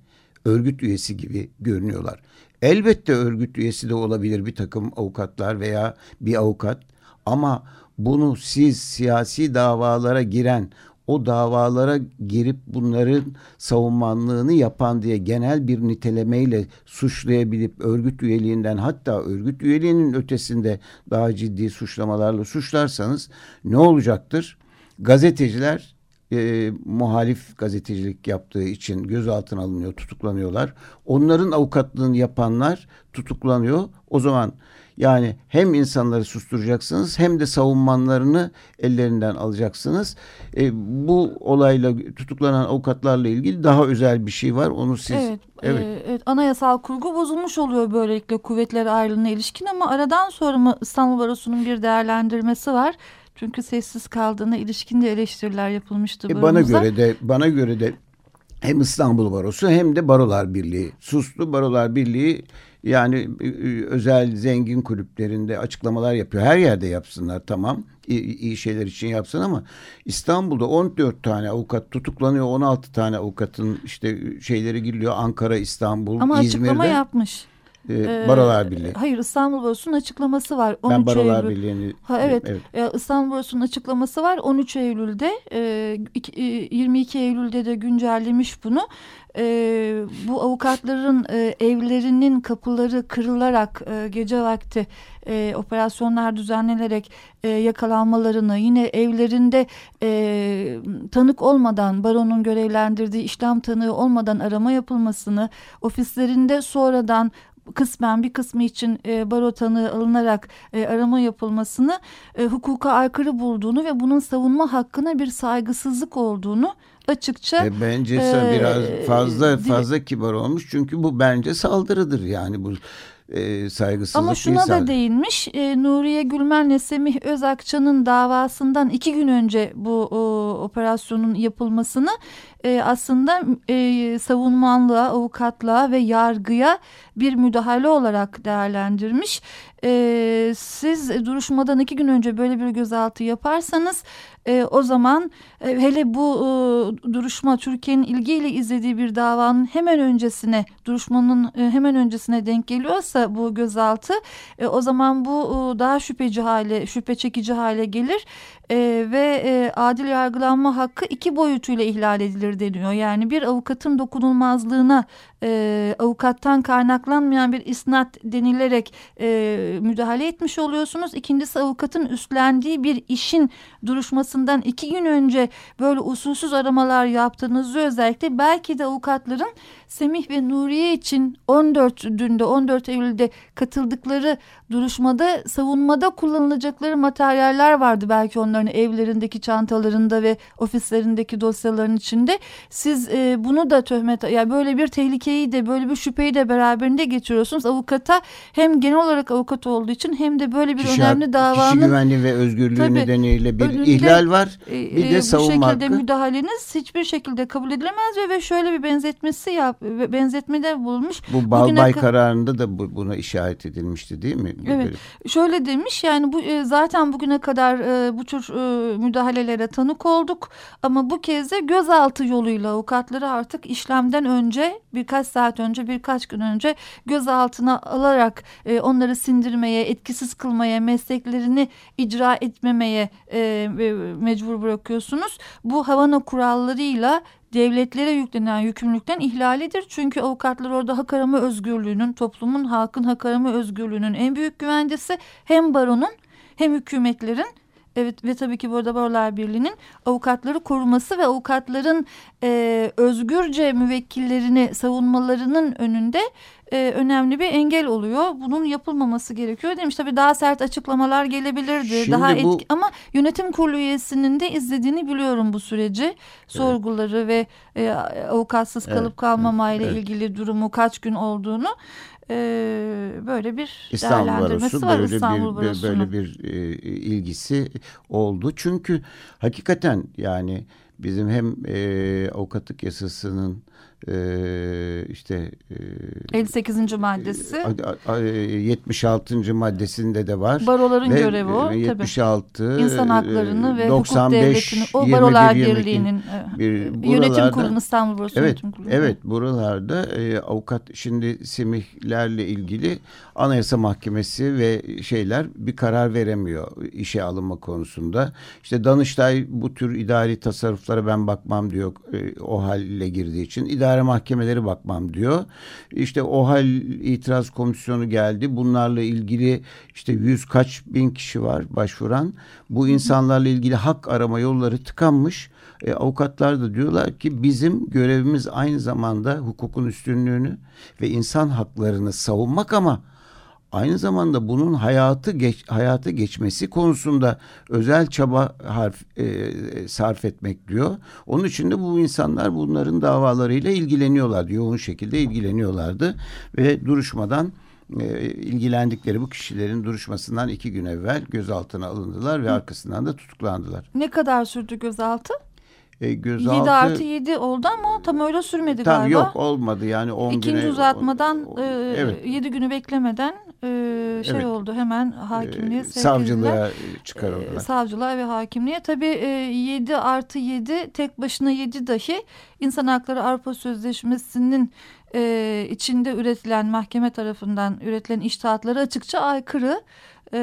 örgüt üyesi gibi görünüyorlar. Elbette örgüt üyesi de olabilir bir takım avukatlar veya bir avukat ama bunu siz siyasi davalara giren o davalara girip bunların savunmanlığını yapan diye genel bir nitelemeyle suçlayabilip örgüt üyeliğinden hatta örgüt üyeliğinin ötesinde daha ciddi suçlamalarla suçlarsanız ne olacaktır? Gazeteciler e, muhalif gazetecilik yaptığı için gözaltına alınıyor, tutuklanıyorlar. Onların avukatlığını yapanlar tutuklanıyor. O zaman yani hem insanları susturacaksınız hem de savunmanlarını ellerinden alacaksınız. E, bu olayla tutuklanan avukatlarla ilgili daha özel bir şey var. Onu siz evet, evet. E, evet anayasal kurgu bozulmuş oluyor böylelikle kuvvetler ayrılığına ilişkin ama aradan sonra mı İstanbul Barosu'nun bir değerlendirmesi var. Çünkü sessiz kaldığına ilişkin de eleştiriler yapılmıştı. E bana göre de bana göre de hem İstanbul Barosu hem de Barolar Birliği sustu. Barolar Birliği yani e, e, özel zengin kulüplerinde açıklamalar yapıyor. Her yerde yapsınlar tamam. İyi, iyi şeyler için yapsın ama İstanbul'da 14 tane avukat tutuklanıyor. 16 tane avukatın işte şeyleri giriliyor. Ankara, İstanbul, ama İzmir'de. Ama açıklama yapmış. Ee, Barolar Birliği. Hayır İstanbul Barosu'nun açıklaması var. 13 ben Barolar Eylül. Birliği'ni... Ha, evet, evet. Ee, İstanbul Barosu'nun açıklaması var. 13 Eylül'de e, 22 e, Eylül'de de güncellemiş bunu. E, bu avukatların e, evlerinin kapıları kırılarak e, gece vakti e, operasyonlar düzenlenerek e, yakalanmalarını yine evlerinde e, tanık olmadan baronun görevlendirdiği işlem tanığı olmadan arama yapılmasını ofislerinde sonradan kısmen bir kısmı için e, baro tanığı alınarak e, arama yapılmasını e, hukuka aykırı bulduğunu ve bunun savunma hakkına bir saygısızlık olduğunu açıkça e, bence e, biraz fazla fazla kibar olmuş. Çünkü bu bence saldırıdır. Yani bu e, saygısızlık Ama şuna da değinmiş e, Nuriye Gülmen'le Semih Özakça'nın davasından iki gün önce bu o, operasyonun yapılmasını e, aslında e, savunmanlığa, avukatlığa ve yargıya bir müdahale olarak değerlendirmiş. E, siz duruşmadan iki gün önce böyle bir gözaltı yaparsanız e, o zaman e, hele bu e, duruşma Türkiye'nin ilgiyle izlediği bir davanın hemen öncesine duruşmanın e, hemen öncesine denk geliyorsa bu gözaltı e, o zaman bu e, daha şüpheci hale şüphe çekici hale gelir e, ve e, adil yargılanma hakkı iki boyutuyla ihlal edilir deniyor. Yani bir avukatın dokunulmazlığına e, avukattan kaynaklanmayan bir isnat denilerek e, müdahale etmiş oluyorsunuz. İkincisi avukatın üstlendiği bir işin duruşmasından iki gün önce böyle usulsüz aramalar yaptığınızı özellikle belki de avukatların Semih ve Nuriye için 14 dünde 14 Eylül'de katıldıkları duruşmada savunmada kullanılacakları materyaller vardı belki onların evlerindeki cebindeki çantalarında ve ofislerindeki dosyaların içinde. Siz e, bunu da töhmet yani böyle bir tehlikeyi de böyle bir şüpheyi de beraberinde getiriyorsunuz. Avukata hem genel olarak avukat olduğu için hem de böyle bir kişi, önemli davanın kişi güvenliği ve özgürlüğü tabii, nedeniyle bir önünde, ihlal var. E, bir de e, savunma Bu şekilde hakkı. müdahaleniz hiçbir şekilde kabul edilemez ve, ve şöyle bir benzetmesi yap benzetmede bulmuş. Bu Balbay kararında da bu, buna işaret edilmişti değil mi? Evet. Böyle. Şöyle demiş yani bu e, zaten bugüne kadar e, bu tür e, müdahalelere tanık olduk ama bu kez de gözaltı yoluyla avukatları artık işlemden önce birkaç saat önce birkaç gün önce gözaltına alarak onları sindirmeye etkisiz kılmaya mesleklerini icra etmemeye mecbur bırakıyorsunuz. Bu Havana kurallarıyla devletlere yüklenen yükümlülükten ihlalidir. Çünkü avukatlar orada hak arama özgürlüğünün, toplumun, halkın hak arama özgürlüğünün en büyük güvencesi hem baronun hem hükümetlerin Evet ve tabii ki burada Barolar Birliği'nin avukatları koruması ve avukatların e, özgürce müvekkillerini savunmalarının önünde e, önemli bir engel oluyor. Bunun yapılmaması gerekiyor demiş. Tabii daha sert açıklamalar gelebilirdi. Şimdi daha bu... etki... ama yönetim kurulu üyesinin de izlediğini biliyorum bu süreci. Sorguları evet. ve e, avukatsız kalıp evet. kalmamayla evet. ilgili durumu kaç gün olduğunu e, böyle bir İstanbul değerlendirmesi Barosu, var böyle İstanbul bir, Böyle bir e, ilgisi oldu. Çünkü hakikaten yani bizim hem e, avukatlık yasasının e, işte e, 58. maddesi 76. maddesinde de var. Baroların ve görevi o 76 tabii. İnsan haklarını ve 95, hukuk devletini o Barolar Birliği'nin bir, buralarda, yönetim kurulu İstanbul Barosu evet, yönetim kurulu. Evet buralarda e, avukat şimdi semihlerle ilgili Anayasa Mahkemesi ve şeyler bir karar veremiyor işe alınma konusunda. İşte Danıştay bu tür idari tasarruflara ben bakmam diyor e, o halle girdiği için. İdari idare mahkemeleri bakmam diyor. İşte OHAL itiraz komisyonu geldi. Bunlarla ilgili işte yüz kaç bin kişi var başvuran. Bu insanlarla ilgili hak arama yolları tıkanmış. E, avukatlar da diyorlar ki bizim görevimiz aynı zamanda hukukun üstünlüğünü ve insan haklarını savunmak ama aynı zamanda bunun hayatı geç, hayata geçmesi konusunda özel çaba harf, e, sarf etmek diyor. Onun için de bu insanlar bunların davalarıyla ilgileniyorlar. Yoğun şekilde ilgileniyorlardı ve duruşmadan e, ilgilendikleri bu kişilerin duruşmasından iki gün evvel gözaltına alındılar ve Hı. arkasından da tutuklandılar. Ne kadar sürdü gözaltı? E, gözaltı... 7 artı 7 oldu ama tam öyle sürmedi tam galiba. Yok olmadı yani 10 İkinci güne. uzatmadan o, o, e, evet. 7 günü beklemeden e, şey evet. oldu hemen hakimliğe e, Savcılığa çıkarıldılar. E, savcılığa ve hakimliğe. Tabii e, 7 artı 7 tek başına 7 dahi İnsan Hakları Avrupa Sözleşmesi'nin e, içinde üretilen mahkeme tarafından üretilen iştahatları açıkça aykırı e,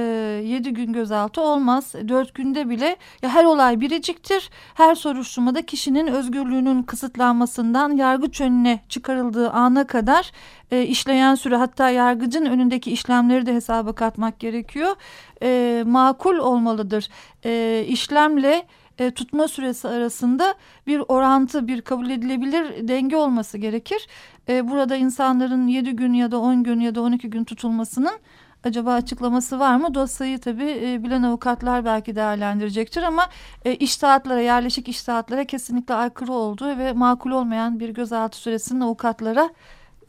7 gün gözaltı olmaz. 4 günde bile ya her olay biriciktir. Her soruşturmada kişinin özgürlüğünün kısıtlanmasından yargıç önüne çıkarıldığı ana kadar e, işleyen süre hatta yargıcın önündeki işlemleri de hesaba katmak gerekiyor. E, makul olmalıdır. E, işlemle e, tutma süresi arasında bir orantı, bir kabul edilebilir denge olması gerekir. E, burada insanların 7 gün ya da 10 gün ya da 12 gün tutulmasının acaba açıklaması var mı? Dosyayı tabii e, bilen avukatlar belki değerlendirecektir ama e, iştahatlara, yerleşik iştahatlara kesinlikle aykırı olduğu ve makul olmayan bir gözaltı süresinin avukatlara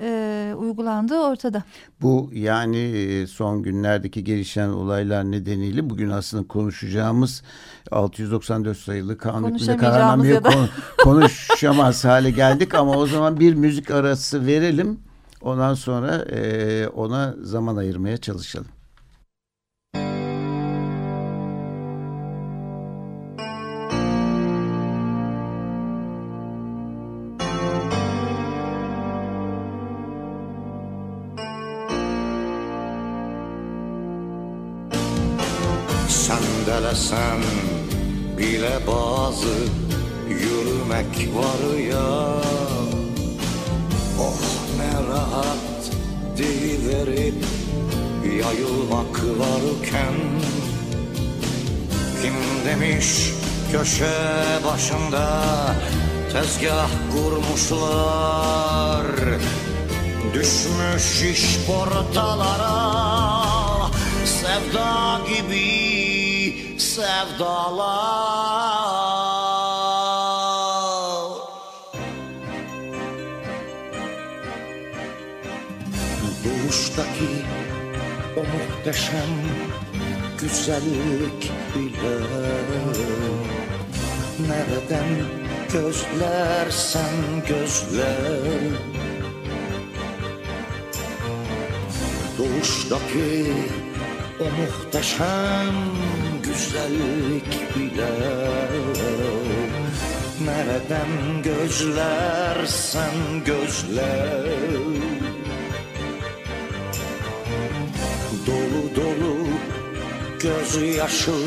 e, uygulandığı ortada. Bu yani e, son günlerdeki gelişen olaylar nedeniyle bugün aslında konuşacağımız 694 sayılı kanun hükmünde kararnameye da... konuşamaz hale geldik ama o zaman bir müzik arası verelim. Ondan sonra e, ona zaman ayırmaya çalışalım. Sendelesen bile bazı yürümek var ya deyiverip yayılmak varken Kim demiş köşe başında tezgah kurmuşlar? Düşmüş iş portalara sevda gibi sevdalar muhteşem güzellik bile. Nereden gözlersen gözle. Doğuştaki o muhteşem güzellik bile. Nereden gözlersen gözle Dolu dolu gözyaşıyla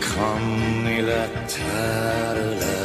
Kan ile terle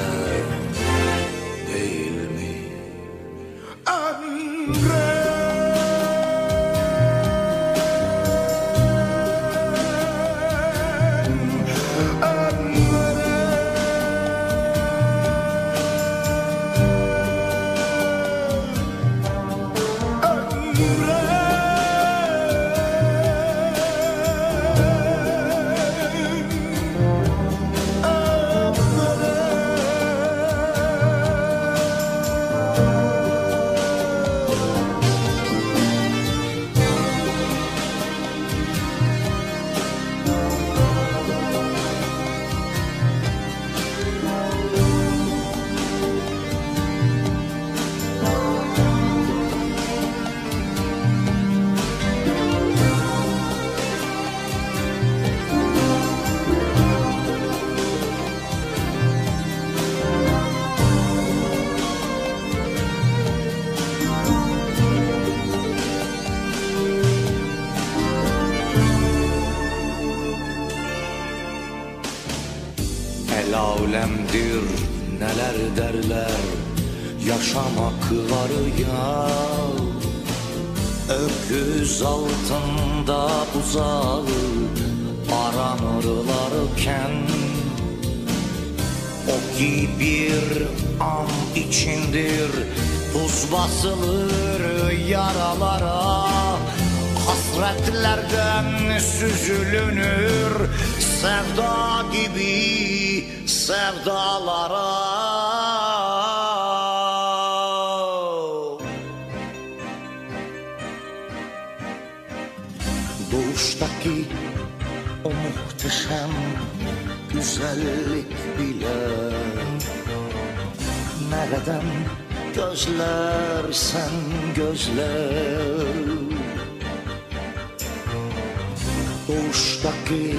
Doğuştaki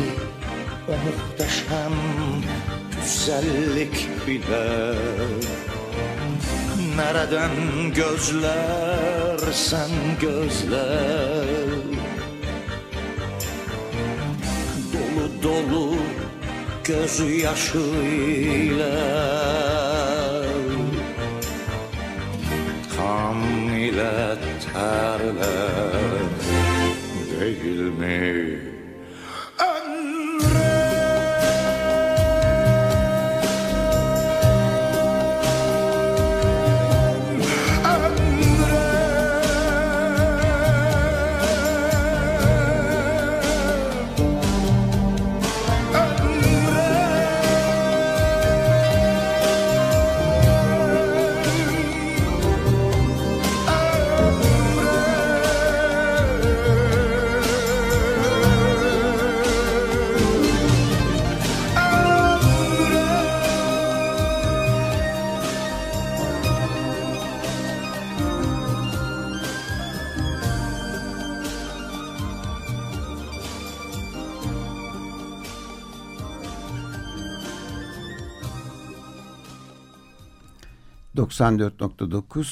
o muhteşem güzellik bile. Nereden gözlersen gözle Dolu dolu gözyaşıyla. Kan ile terle değil mi? ...94.9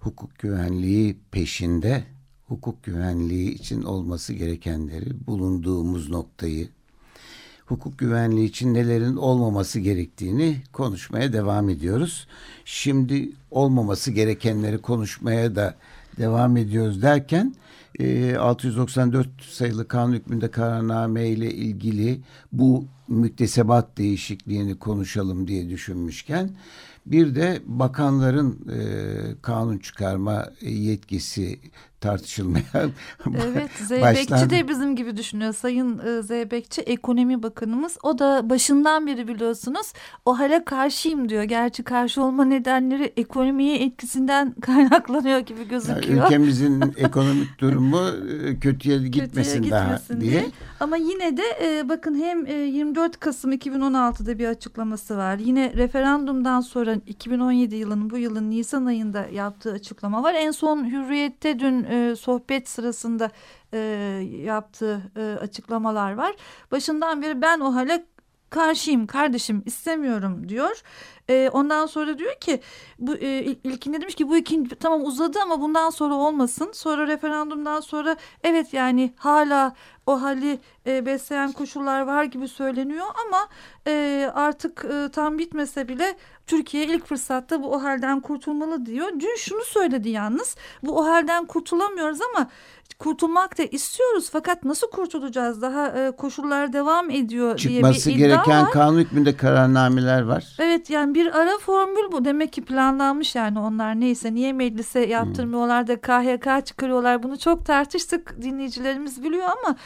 hukuk güvenliği peşinde... ...hukuk güvenliği için olması gerekenleri... ...bulunduğumuz noktayı... ...hukuk güvenliği için nelerin olmaması gerektiğini... ...konuşmaya devam ediyoruz. Şimdi olmaması gerekenleri konuşmaya da... ...devam ediyoruz derken... 694 sayılı kanun hükmünde kararname ile ilgili bu müktesebat değişikliğini konuşalım diye düşünmüşken bir de bakanların e, kanun çıkarma yetkisi tartışılmaya Evet Zeybekçi de bizim gibi düşünüyor. Sayın e, Zeybekçi ekonomi bakanımız. O da başından beri biliyorsunuz o hale karşıyım diyor. Gerçi karşı olma nedenleri ekonomiye etkisinden kaynaklanıyor gibi gözüküyor. Yani ülkemizin ekonomik durumu e, kötüye gitmesin, kötüye daha gitmesin diye. diye. Ama yine de e, bakın hem e, 24 Kasım 2016'da bir açıklaması var. Yine referandumdan sonra 2017 yılının bu yılın Nisan ayında yaptığı açıklama var. En son Hürriyet'te dün e, sohbet sırasında e, yaptığı e, açıklamalar var. Başından beri ben o hale karşıyım kardeşim istemiyorum diyor. E, ondan sonra diyor ki bu e, ilkinde demiş ki bu ikinci tamam uzadı ama bundan sonra olmasın. Sonra referandumdan sonra evet yani hala o hali e, besleyen koşullar var gibi söyleniyor ama e, artık e, tam bitmese bile Türkiye ilk fırsatta bu o halden kurtulmalı diyor. Dün şunu söyledi yalnız bu o halden kurtulamıyoruz ama kurtulmak da istiyoruz fakat nasıl kurtulacağız daha e, koşullar devam ediyor Çıkması diye bir iddia gereken var. kanun hükmünde kararnameler var. Evet yani bir ara formül bu. Demek ki planlanmış yani onlar. Neyse niye meclise yaptırmıyorlar da KHK çıkarıyorlar? Bunu çok tartıştık. Dinleyicilerimiz biliyor ama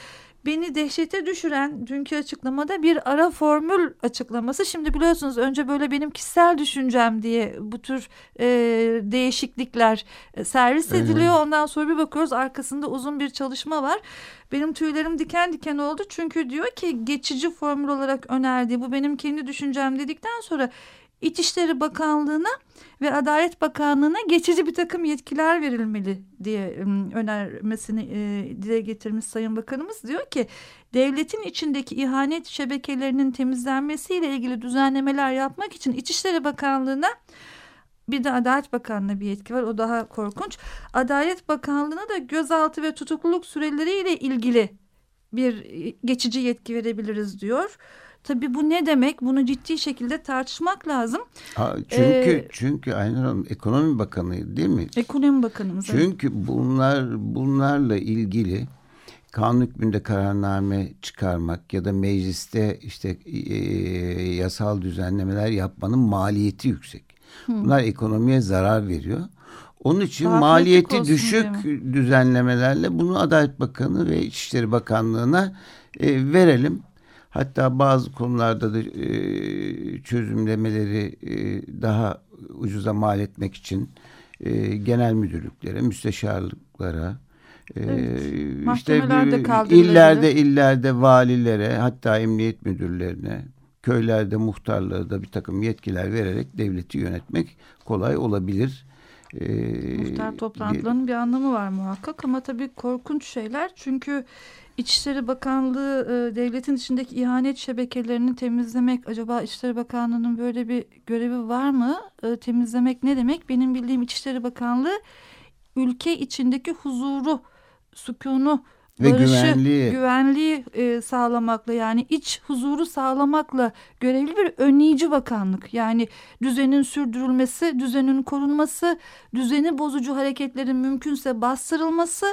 beni dehşete düşüren dünkü açıklamada bir ara formül açıklaması. Şimdi biliyorsunuz önce böyle benim kişisel düşüncem diye bu tür e, değişiklikler e, servis ediliyor. Ondan sonra bir bakıyoruz arkasında uzun bir çalışma var. Benim tüylerim diken diken oldu. Çünkü diyor ki geçici formül olarak önerdiği bu benim kendi düşüncem dedikten sonra İçişleri Bakanlığı'na ve Adalet Bakanlığı'na geçici bir takım yetkiler verilmeli diye önermesini e, dile getirmiş Sayın Bakanımız. Diyor ki devletin içindeki ihanet şebekelerinin temizlenmesiyle ilgili düzenlemeler yapmak için İçişleri Bakanlığı'na bir de Adalet Bakanlığı'na bir yetki var. O daha korkunç. Adalet Bakanlığı'na da gözaltı ve tutukluluk süreleriyle ilgili bir geçici yetki verebiliriz diyor. Tabii bu ne demek? Bunu ciddi şekilde tartışmak lazım. Ha, çünkü ee, çünkü Aynur Hanım Ekonomi Bakanı değil mi? Ekonomi Bakanımız. Çünkü evet. bunlar bunlarla ilgili kanun hükmünde kararname çıkarmak ya da mecliste işte e, yasal düzenlemeler yapmanın maliyeti yüksek. Hmm. Bunlar ekonomiye zarar veriyor. Onun için Daha maliyeti düşük düzenlemelerle bunu Adalet Bakanı ve İçişleri Bakanlığı'na e, verelim. Hatta bazı konularda da e, çözümlemeleri e, daha ucuza mal etmek için e, genel müdürlüklere, müsteşarlıklara, evet. işte illerde illerde valilere, hatta emniyet müdürlerine, köylerde muhtarlara da bir takım yetkiler vererek devleti yönetmek kolay olabilir. Ee, Muhtar toplantılarının bir anlamı var muhakkak ama tabii korkunç şeyler çünkü İçişleri Bakanlığı e, devletin içindeki ihanet şebekelerini temizlemek acaba İçişleri Bakanlığı'nın böyle bir görevi var mı? E, temizlemek ne demek? Benim bildiğim İçişleri Bakanlığı ülke içindeki huzuru, sükunu, ve barışı, güvenliği, güvenliği e, sağlamakla yani iç huzuru sağlamakla görevli bir önleyici bakanlık. Yani düzenin sürdürülmesi, düzenin korunması, düzeni bozucu hareketlerin mümkünse bastırılması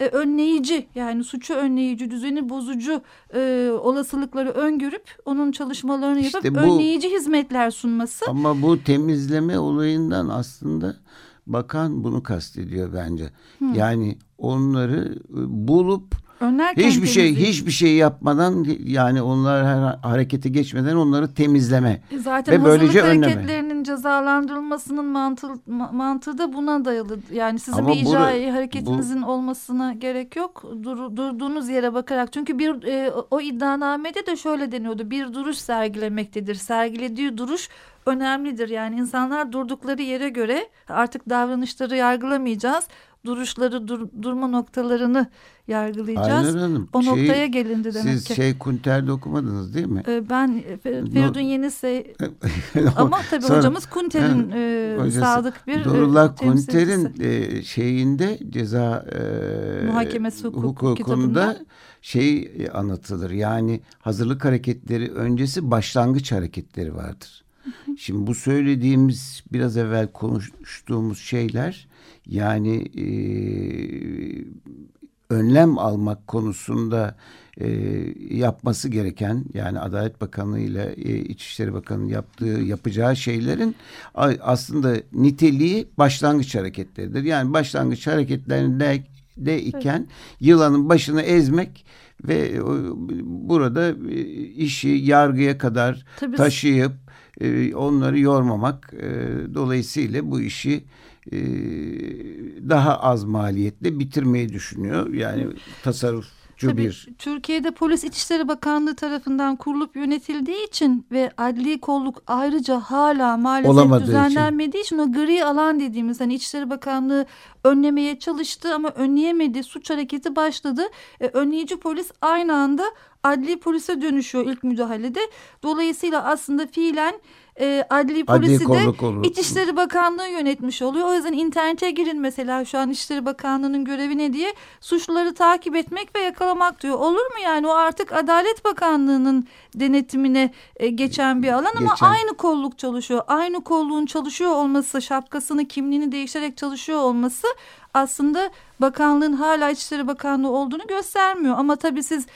e, önleyici yani suçu önleyici, düzeni bozucu e, olasılıkları öngörüp onun çalışmalarını yapıp işte bu, önleyici hizmetler sunması. Ama bu temizleme olayından aslında bakan bunu kastediyor bence. Hmm. Yani onları e, bulup Önlerken hiçbir şey hiçbir şey yapmadan yani onlar her harekete geçmeden onları temizleme e zaten ve böylece önleme. hareketlerinin cezalandırılmasının mantığı, mantığı da buna dayalı. Yani sizin Ama bir icra hareketinizin bu, olmasına gerek yok. Dur, durduğunuz yere bakarak. Çünkü bir e, o iddianamede de şöyle deniyordu. Bir duruş sergilemektedir. Sergilediği duruş önemlidir. Yani insanlar durdukları yere göre artık davranışları yargılamayacağız duruşları dur, durma noktalarını yargılayacağız. Aynen Hanım. O şey, noktaya gelindi demek siz ki. Siz şey Kunter'de okumadınız değil mi? Ee, ben Feridun no, Yenisey ama tabii Sonra, hocamız Kunter'in e, sadık bir Nurullah e, Kunter'in e, şeyinde ceza e, muhakemesi hukuk, hukukunda kitabında. şey anlatılır. Yani hazırlık hareketleri öncesi başlangıç hareketleri vardır. Şimdi bu söylediğimiz biraz evvel konuştuğumuz şeyler yani e, önlem almak konusunda e, yapması gereken yani Adalet Bakanlığı ile e, İçişleri Bakanı yaptığı yapacağı şeylerin aslında niteliği başlangıç hareketleridir. Yani başlangıç hareketlerinde de iken evet. yılanın başını ezmek ve burada e, işi yargıya kadar Tabii. taşıyıp e, onları yormamak e, dolayısıyla bu işi daha az maliyetle bitirmeyi düşünüyor. Yani tasarruf Tabii, bir. Türkiye'de Polis İçişleri Bakanlığı tarafından kurulup yönetildiği için ve adli kolluk ayrıca hala maalesef Olamadığı düzenlenmediği için. için o gri alan dediğimiz hani İçişleri Bakanlığı önlemeye çalıştı ama önleyemedi. Suç hareketi başladı. E, önleyici polis aynı anda adli polise dönüşüyor ilk müdahalede. Dolayısıyla aslında fiilen e, adli polisi adli de olur. İçişleri Bakanlığı yönetmiş oluyor. O yüzden internete girin mesela şu an İçişleri Bakanlığı'nın görevi ne diye suçluları takip etmek ve yakalamak diyor. Olur mu yani o artık Adalet Bakanlığı'nın denetimine e, geçen bir alan geçen. ama aynı kolluk çalışıyor. Aynı kolluğun çalışıyor olması, şapkasını, kimliğini değiştirerek çalışıyor olması aslında bakanlığın hala İçişleri Bakanlığı olduğunu göstermiyor. Ama tabii siz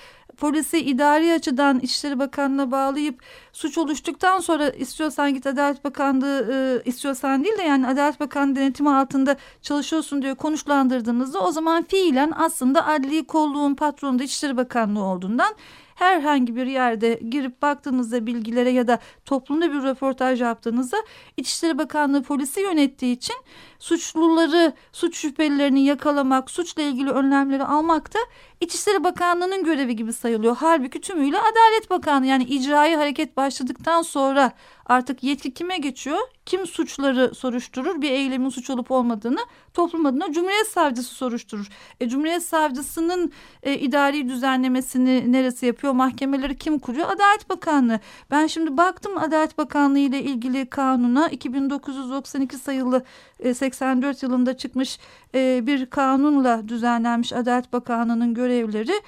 polisi idari açıdan İçişleri Bakanlığı'na bağlayıp suç oluştuktan sonra istiyorsan git Adalet Bakanlığı e, istiyorsan değil de yani Adalet Bakanlığı denetimi altında çalışıyorsun diye konuşlandırdığınızda o zaman fiilen aslında adli kolluğun patronu da İçişleri Bakanlığı olduğundan herhangi bir yerde girip baktığınızda bilgilere ya da toplumda bir röportaj yaptığınızda İçişleri Bakanlığı polisi yönettiği için suçluları, suç şüphelilerini yakalamak, suçla ilgili önlemleri almak da İçişleri Bakanlığı'nın görevi gibi sayılıyor. Halbuki tümüyle Adalet Bakanlığı yani icraî hareket başladıktan sonra artık yetki kime geçiyor? Kim suçları soruşturur? Bir eylemin suç olup olmadığını toplum adına Cumhuriyet Savcısı soruşturur. E, Cumhuriyet Savcısının e, idari düzenlemesini neresi yapıyor? Mahkemeleri kim kuruyor? Adalet Bakanlığı. Ben şimdi baktım Adalet Bakanlığı ile ilgili kanuna 2992 sayılı e, 84 yılında çıkmış e, bir kanunla düzenlenmiş Adalet Bakanlığı'nın görevleri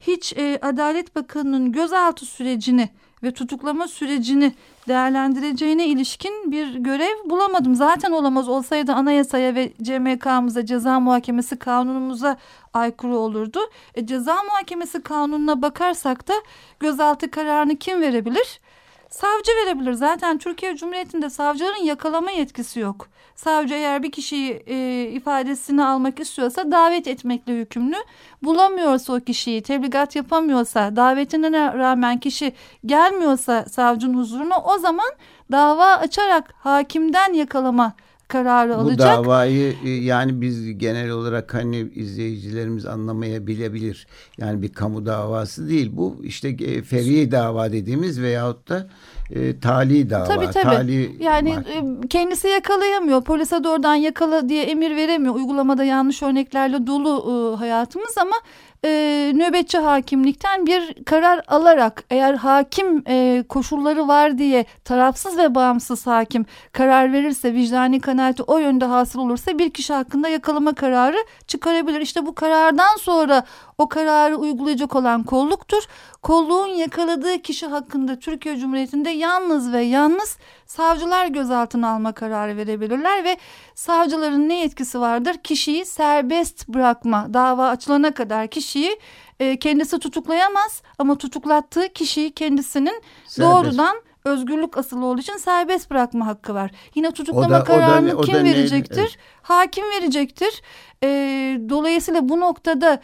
hiç e, Adalet Bakanı'nın gözaltı sürecini ve tutuklama sürecini değerlendireceğine ilişkin bir görev bulamadım. Zaten olamaz olsaydı anayasaya ve CMK'mıza ceza muhakemesi kanunumuza aykırı olurdu. E, ceza muhakemesi kanununa bakarsak da gözaltı kararını kim verebilir? Savcı verebilir. Zaten Türkiye Cumhuriyeti'nde savcıların yakalama yetkisi yok. Savcı eğer bir kişiyi e, ifadesini almak istiyorsa davet etmekle yükümlü. Bulamıyorsa o kişiyi, tebligat yapamıyorsa, davetine rağmen kişi gelmiyorsa savcının huzuruna o zaman dava açarak hakimden yakalama kararı alacak. Bu davayı e, yani biz genel olarak hani izleyicilerimiz anlamayabilebilir. Yani bir kamu davası değil. Bu işte e, feri dava dediğimiz veyahut da e, tali dava. Tabii tabii. Tali yani e, kendisi yakalayamıyor. Polise doğrudan yakala diye emir veremiyor. Uygulamada yanlış örneklerle dolu e, hayatımız ama e, nöbetçi hakimlikten bir karar alarak eğer hakim e, koşulları var diye tarafsız ve bağımsız hakim karar verirse vicdani kanaati o yönde hasıl olursa bir kişi hakkında yakalama kararı çıkarabilir. İşte bu karardan sonra o kararı uygulayacak olan kolluktur. Kolluğun yakaladığı kişi hakkında Türkiye Cumhuriyeti'nde yalnız ve yalnız savcılar gözaltına alma kararı verebilirler ve savcıların ne etkisi vardır? Kişiyi serbest bırakma dava açılana kadar kişiyi e, kendisi tutuklayamaz ama tutuklattığı kişiyi kendisinin serbest. doğrudan özgürlük asılı olduğu için serbest bırakma hakkı var. Yine tutuklama o da, kararını o da, o kim da verecektir? Ne. Hakim verecektir. E, dolayısıyla bu noktada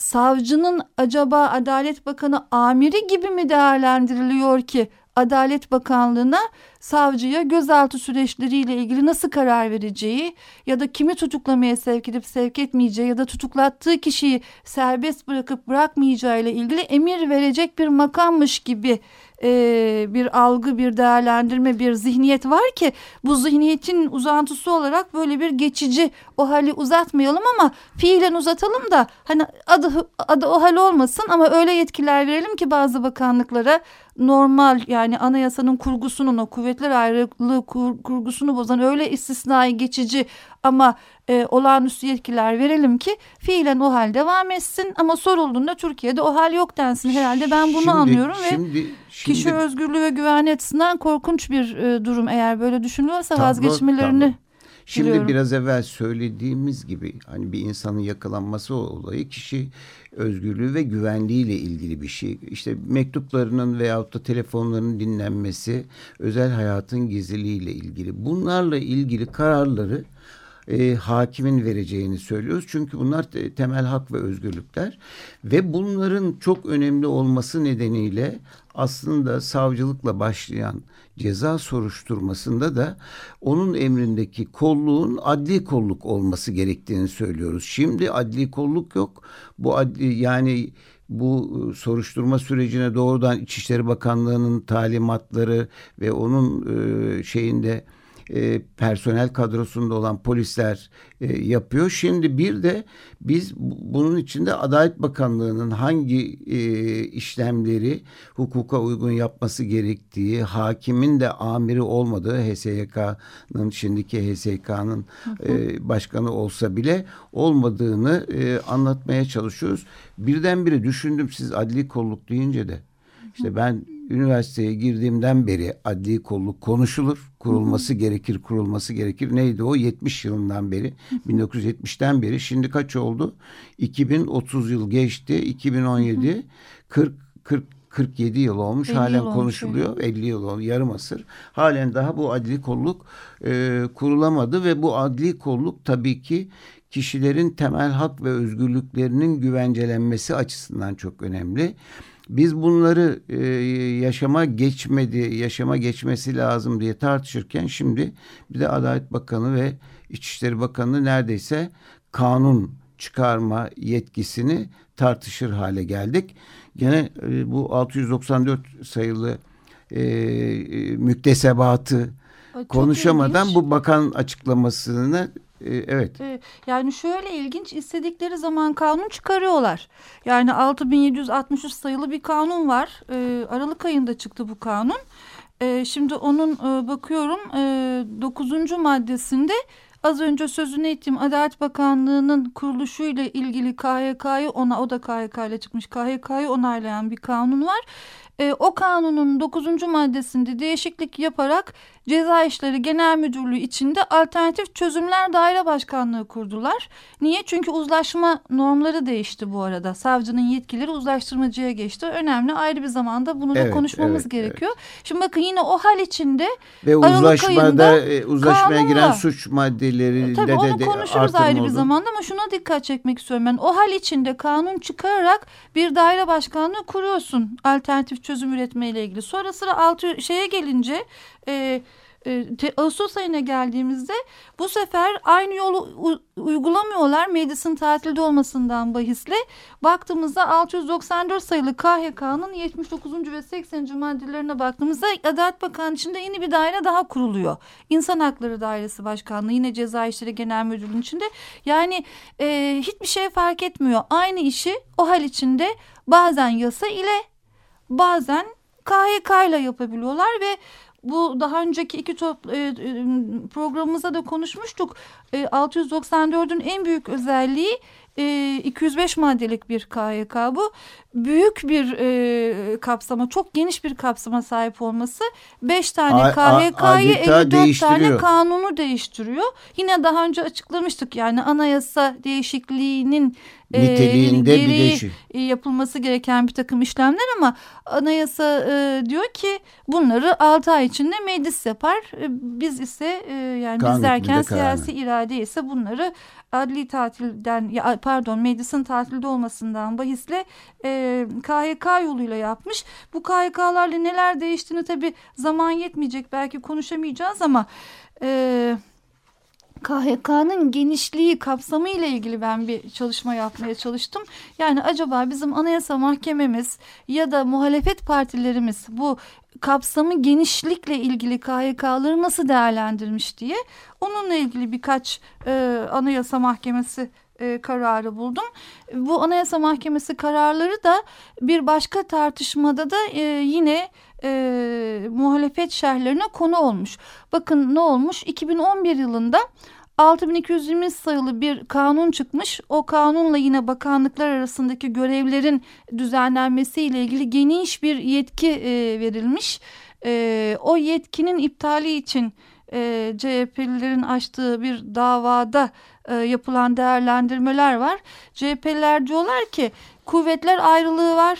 savcının acaba Adalet Bakanı amiri gibi mi değerlendiriliyor ki Adalet Bakanlığı'na savcıya gözaltı süreçleriyle ilgili nasıl karar vereceği ya da kimi tutuklamaya sevk edip sevk etmeyeceği ya da tutuklattığı kişiyi serbest bırakıp bırakmayacağı ile ilgili emir verecek bir makammış gibi e, bir algı, bir değerlendirme, bir zihniyet var ki bu zihniyetin uzantısı olarak böyle bir geçici o hali uzatmayalım ama fiilen uzatalım da hani adı, adı o hal olmasın ama öyle yetkiler verelim ki bazı bakanlıklara normal yani anayasanın kurgusunun o kuvvetler ayrılığı kur, kurgusunu bozan öyle istisnai geçici ama e, olağanüstü yetkiler verelim ki fiilen o hal devam etsin ama sorulduğunda Türkiye'de o hal yok densin herhalde ben bunu şimdi, anlıyorum şimdi, ve şimdi, kişi özgürlüğü ve güvenliği açısından korkunç bir e, durum eğer böyle düşünülüyorsa tablo, vazgeçmelerini tablo. Şimdi biliyorum. biraz evvel söylediğimiz gibi hani bir insanın yakalanması olayı kişi özgürlüğü ve güvenliğiyle ilgili bir şey. İşte mektuplarının veyahut da telefonlarının dinlenmesi, özel hayatın gizliliğiyle ilgili. Bunlarla ilgili kararları e, hakimin vereceğini söylüyoruz. Çünkü bunlar te, temel hak ve özgürlükler ve bunların çok önemli olması nedeniyle aslında savcılıkla başlayan ceza soruşturmasında da onun emrindeki kolluğun adli kolluk olması gerektiğini söylüyoruz. Şimdi adli kolluk yok. Bu adli yani bu e, soruşturma sürecine doğrudan İçişleri Bakanlığı'nın talimatları ve onun e, şeyinde e, personel kadrosunda olan polisler e, yapıyor. Şimdi bir de biz bunun içinde Adalet Bakanlığı'nın hangi e, işlemleri hukuka uygun yapması gerektiği, hakimin de amiri olmadığı HSYK'nın şimdiki HSYK'nın e, başkanı olsa bile olmadığını e, anlatmaya çalışıyoruz. Birdenbire düşündüm siz adli kolluk deyince de işte ben üniversiteye girdiğimden beri adli kolluk konuşulur. Kurulması gerekir, kurulması gerekir. Neydi o? 70 yılından beri, 1970'ten beri. Şimdi kaç oldu? 2030 yıl geçti. 2017, hı hı. 40 40 47 yıl olmuş. Halen yıl konuşuluyor. Olmuş. 50 yıl olmuş. Yarım asır. Halen daha bu adli kolluk e, kurulamadı ve bu adli kolluk tabii ki kişilerin temel hak ve özgürlüklerinin güvencelenmesi açısından çok önemli. Biz bunları e, yaşama geçmedi, yaşama geçmesi lazım diye tartışırken şimdi bir de Adalet Bakanı ve İçişleri Bakanı neredeyse kanun çıkarma yetkisini tartışır hale geldik. Gene e, bu 694 sayılı e, e, müktesebatı konuşamadan ilginç. bu bakan açıklamasını ee, evet. Ee, yani şöyle ilginç istedikleri zaman kanun çıkarıyorlar. Yani 6763 sayılı bir kanun var. Ee, Aralık ayında çıktı bu kanun. Şimdi onun e, bakıyorum 9. E, maddesinde az önce sözünü ettiğim Adalet Bakanlığı'nın kuruluşuyla ilgili KHK'yı ona o da KHK ile çıkmış KHK'yı onaylayan bir kanun var. O kanunun 9. maddesinde değişiklik yaparak Ceza İşleri Genel Müdürlüğü içinde alternatif çözümler daire başkanlığı kurdular. Niye? Çünkü uzlaşma normları değişti bu arada. Savcının yetkileri uzlaştırmacıya geçti. Önemli ayrı bir zamanda bunu da evet, konuşmamız evet, gerekiyor. Evet. Şimdi bakın yine o hal içinde ve uzlaşmada e, uzlaşmaya giren suç maddeleri Tabii de, onu de, konuşuruz ayrı oldu. bir zamanda ama şuna dikkat çekmek istiyorum ben. O hal içinde kanun çıkararak bir daire başkanlığı kuruyorsun. Alternatif çözüm üretmeyle ilgili. Sonra sıra altı şeye gelince e, e, Ağustos ayına geldiğimizde bu sefer aynı yolu uygulamıyorlar meclisin tatilde olmasından bahisle. Baktığımızda 694 sayılı KHK'nın 79. ve 80. maddelerine baktığımızda Adalet Bakanı içinde yeni bir daire daha kuruluyor. İnsan Hakları Dairesi Başkanlığı yine Ceza İşleri Genel Müdürlüğü'nün içinde. Yani e, hiçbir şey fark etmiyor. Aynı işi o hal içinde bazen yasa ile bazen KHK ile yapabiliyorlar ve bu daha önceki iki top, e, e programımızda da konuşmuştuk. E, 694'ün en büyük özelliği e, 205 maddelik bir KYK bu. Büyük bir e, kapsama, çok geniş bir kapsama sahip olması 5 tane KYK'yı 54 tane kanunu değiştiriyor. Yine daha önce açıklamıştık yani anayasa değişikliğinin niteliğinde e, bir şey. yapılması gereken bir takım işlemler ama anayasa e, diyor ki bunları 6 ay içinde meclis yapar. E, biz ise e, yani Kanun biz derken siyasi irade ise bunları adli tatilden ya pardon meclisin tatilde olmasından bahisle e, KHK yoluyla yapmış. Bu KHK'larla neler değiştiğini tabi zaman yetmeyecek belki konuşamayacağız ama e, KHK'nın genişliği kapsamı ile ilgili ben bir çalışma yapmaya çalıştım. Yani acaba bizim anayasa mahkememiz ya da muhalefet partilerimiz bu kapsamı genişlikle ilgili KHK'ları nasıl değerlendirmiş diye onunla ilgili birkaç e, anayasa mahkemesi e, kararı buldum. Bu Anayasa Mahkemesi kararları da bir başka tartışmada da e, yine e, muhalefet şerhlerine konu olmuş. Bakın ne olmuş? 2011 yılında 6220 sayılı bir kanun çıkmış. O kanunla yine bakanlıklar arasındaki görevlerin düzenlenmesiyle ilgili geniş bir yetki e, verilmiş. E, o yetkinin iptali için e, CHP'lilerin açtığı bir davada e, yapılan değerlendirmeler var. CHP'liler diyorlar ki kuvvetler ayrılığı var.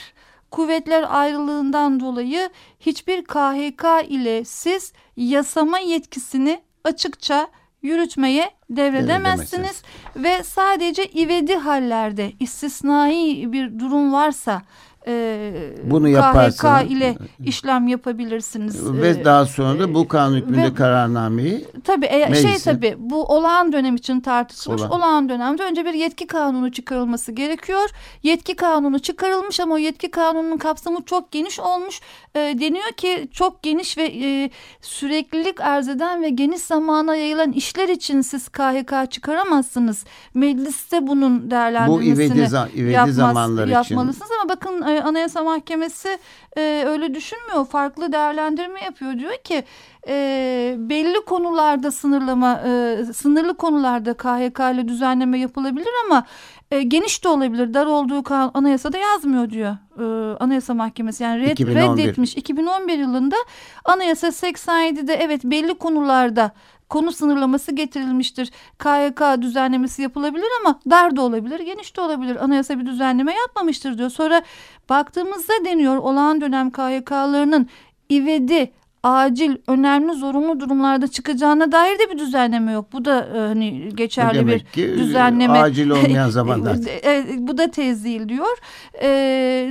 Kuvvetler ayrılığından dolayı hiçbir KHK ile siz yasama yetkisini açıkça yürütmeye devredemezsiniz. Ve sadece ivedi hallerde istisnai bir durum varsa e, bunu yaparsanız KHK ile işlem yapabilirsiniz. Ve e, daha sonra da bu kanun hükmünde ve, kararnameyi tabii e, şey meclise, tabii bu olağan dönem için tartışılmış. Olan. Olağan dönemde önce bir yetki kanunu çıkarılması gerekiyor. Yetki kanunu çıkarılmış ama o yetki kanununun kapsamı çok geniş olmuş. E, deniyor ki çok geniş ve e, süreklilik arz eden ve geniş zamana yayılan işler için siz KHK çıkaramazsınız. Mecliste bunun değerlendirmesini bu ivedi, ivedi yapmaz, zamanlar yapmalısınız için. ama bakın e, Anayasa Mahkemesi e, öyle düşünmüyor. Farklı değerlendirme yapıyor. Diyor ki e, belli konularda sınırlama, e, sınırlı konularda KHK ile düzenleme yapılabilir ama e, geniş de olabilir. Dar olduğu anayasada yazmıyor diyor e, Anayasa Mahkemesi. Yani red, 2011. reddetmiş. 2011 yılında Anayasa 87'de evet belli konularda konu sınırlaması getirilmiştir. KYK düzenlemesi yapılabilir ama dar da olabilir, geniş de olabilir. Anayasa bir düzenleme yapmamıştır diyor. Sonra baktığımızda deniyor olağan dönem KYK'larının ivedi acil, önemli, zorunlu durumlarda çıkacağına dair de bir düzenleme yok. Bu da e, hani geçerli Demek bir ki, düzenleme. Acil olmayan zamanda. e, bu da tez değil diyor. E,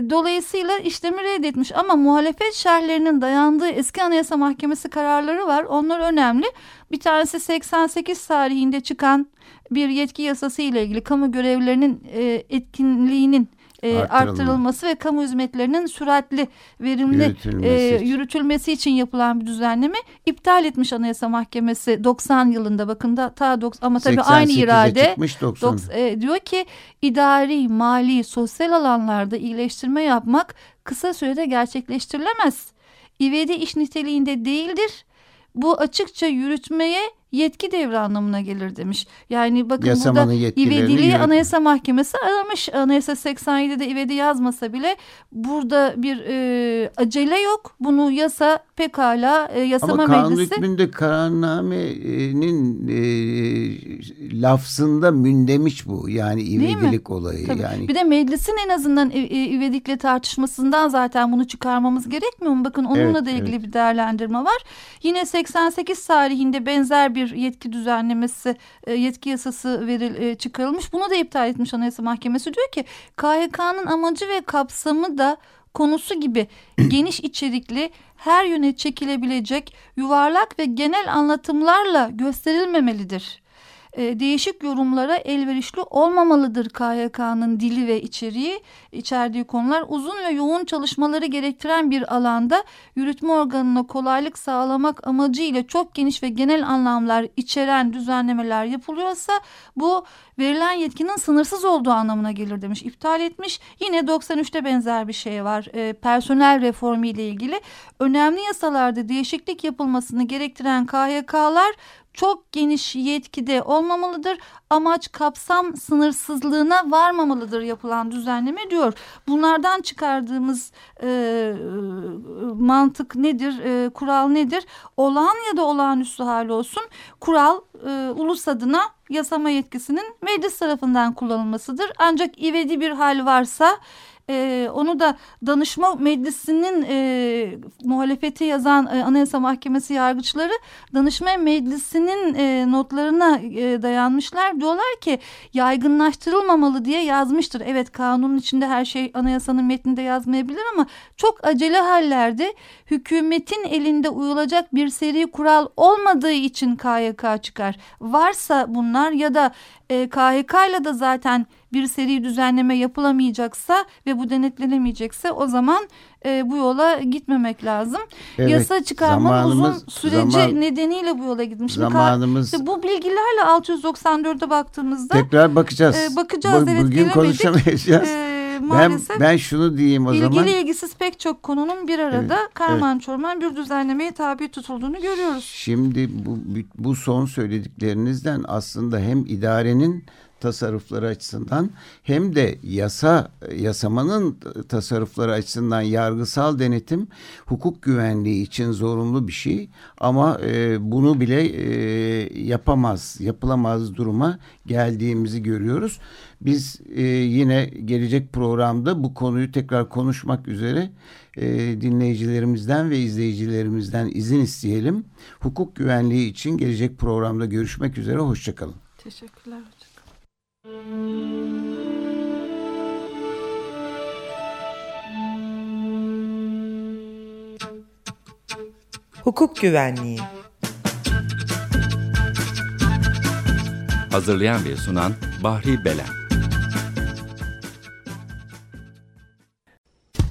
dolayısıyla işlemi reddetmiş ama muhalefet şerhlerinin dayandığı eski Anayasa Mahkemesi kararları var. Onlar önemli. Bir tanesi 88 tarihinde çıkan bir yetki yasası ile ilgili kamu görevlilerinin e, etkinliğinin e, arttırılması ve kamu hizmetlerinin süratli, verimli yürütülmesi, e, için. yürütülmesi için yapılan bir düzenleme iptal etmiş Anayasa Mahkemesi 90 yılında bakın da ta 90 ama tabii aynı irade çıkmış 90. 90, e, diyor ki idari, mali, sosyal alanlarda iyileştirme yapmak kısa sürede gerçekleştirilemez. İvedi iş niteliğinde değildir. Bu açıkça yürütmeye yetki devri anlamına gelir demiş. Yani bakın Yasamanın burada ivediliği yürütme. Anayasa Mahkemesi aramış. Anayasa 87'de ivedi yazmasa bile burada bir e, acele yok. Bunu yasa pekala e, yasama Ama kanun meclisi. hükmünde kararnamenin e, lafzında mündemiş bu. Yani ivedilik olayı. Tabii. Yani. Bir de meclisin en azından e, e, ivedikle tartışmasından zaten bunu çıkarmamız gerekmiyor mu? Bakın onunla Evet, da ilgili evet. bir değerlendirme var. Yine 88 tarihinde benzer bir yetki düzenlemesi, e, yetki yasası veril, e, çıkarılmış. Bunu da iptal etmiş Anayasa Mahkemesi. Diyor ki KHK'nın amacı ve kapsamı da konusu gibi geniş içerikli, her yöne çekilebilecek, yuvarlak ve genel anlatımlarla gösterilmemelidir. E, değişik yorumlara elverişli olmamalıdır KYK'nın dili ve içeriği, içerdiği konular uzun ve yoğun çalışmaları gerektiren bir alanda yürütme organına kolaylık sağlamak amacıyla çok geniş ve genel anlamlar içeren düzenlemeler yapılıyorsa bu verilen yetkinin sınırsız olduğu anlamına gelir demiş. İptal etmiş. Yine 93'te benzer bir şey var. E, personel reformu ile ilgili önemli yasalarda değişiklik yapılmasını gerektiren KYK'lar çok geniş yetkide olmamalıdır. Amaç kapsam sınırsızlığına varmamalıdır yapılan düzenleme diyor. Bunlardan çıkardığımız e, mantık nedir, e, kural nedir? Olağan ya da olağanüstü hali olsun kural e, ulus adına yasama yetkisinin meclis tarafından kullanılmasıdır. Ancak ivedi bir hal varsa e, onu da danışma meclisinin e, muhalefeti yazan e, Anayasa Mahkemesi yargıçları danışma meclisinin e, notlarına e, dayanmışlar. Diyorlar ki yaygınlaştırılmamalı diye yazmıştır. Evet kanunun içinde her şey anayasanın metninde yazmayabilir ama çok acele hallerde hükümetin elinde uyulacak bir seri kural olmadığı için KYK çıkar. Varsa bunlar ya da e, KHK ile de zaten bir seri düzenleme yapılamayacaksa ve bu denetlenemeyecekse o zaman e, bu yola gitmemek lazım. Evet, Yasa çıkarmanın uzun süreci zaman- nedeniyle bu yola gitmiş. Şimdi Zamanımız işte bu bilgilerle 694'e baktığımızda tekrar bakacağız. e, bakacağız. Bu- evet Bugün konuşamayacağız. E, ben, maalesef. ben şunu diyeyim o İlgili zaman. ilgisiz pek çok konunun bir arada karman çorman bir düzenlemeye tabi tutulduğunu görüyoruz. Şimdi bu, bu son söylediklerinizden aslında hem idarenin tasarrufları açısından hem de yasa yasamanın tasarrufları açısından yargısal denetim hukuk güvenliği için zorunlu bir şey ama e, bunu bile e, yapamaz yapılamaz duruma geldiğimizi görüyoruz. Biz e, yine gelecek programda bu konuyu tekrar konuşmak üzere e, dinleyicilerimizden ve izleyicilerimizden izin isteyelim. Hukuk güvenliği için gelecek programda görüşmek üzere. Hoşçakalın. Teşekkürler. Hukuk Güvenliği Hazırlayan ve sunan Bahri Belen.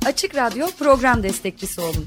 Açık Radyo program destekçisi olun.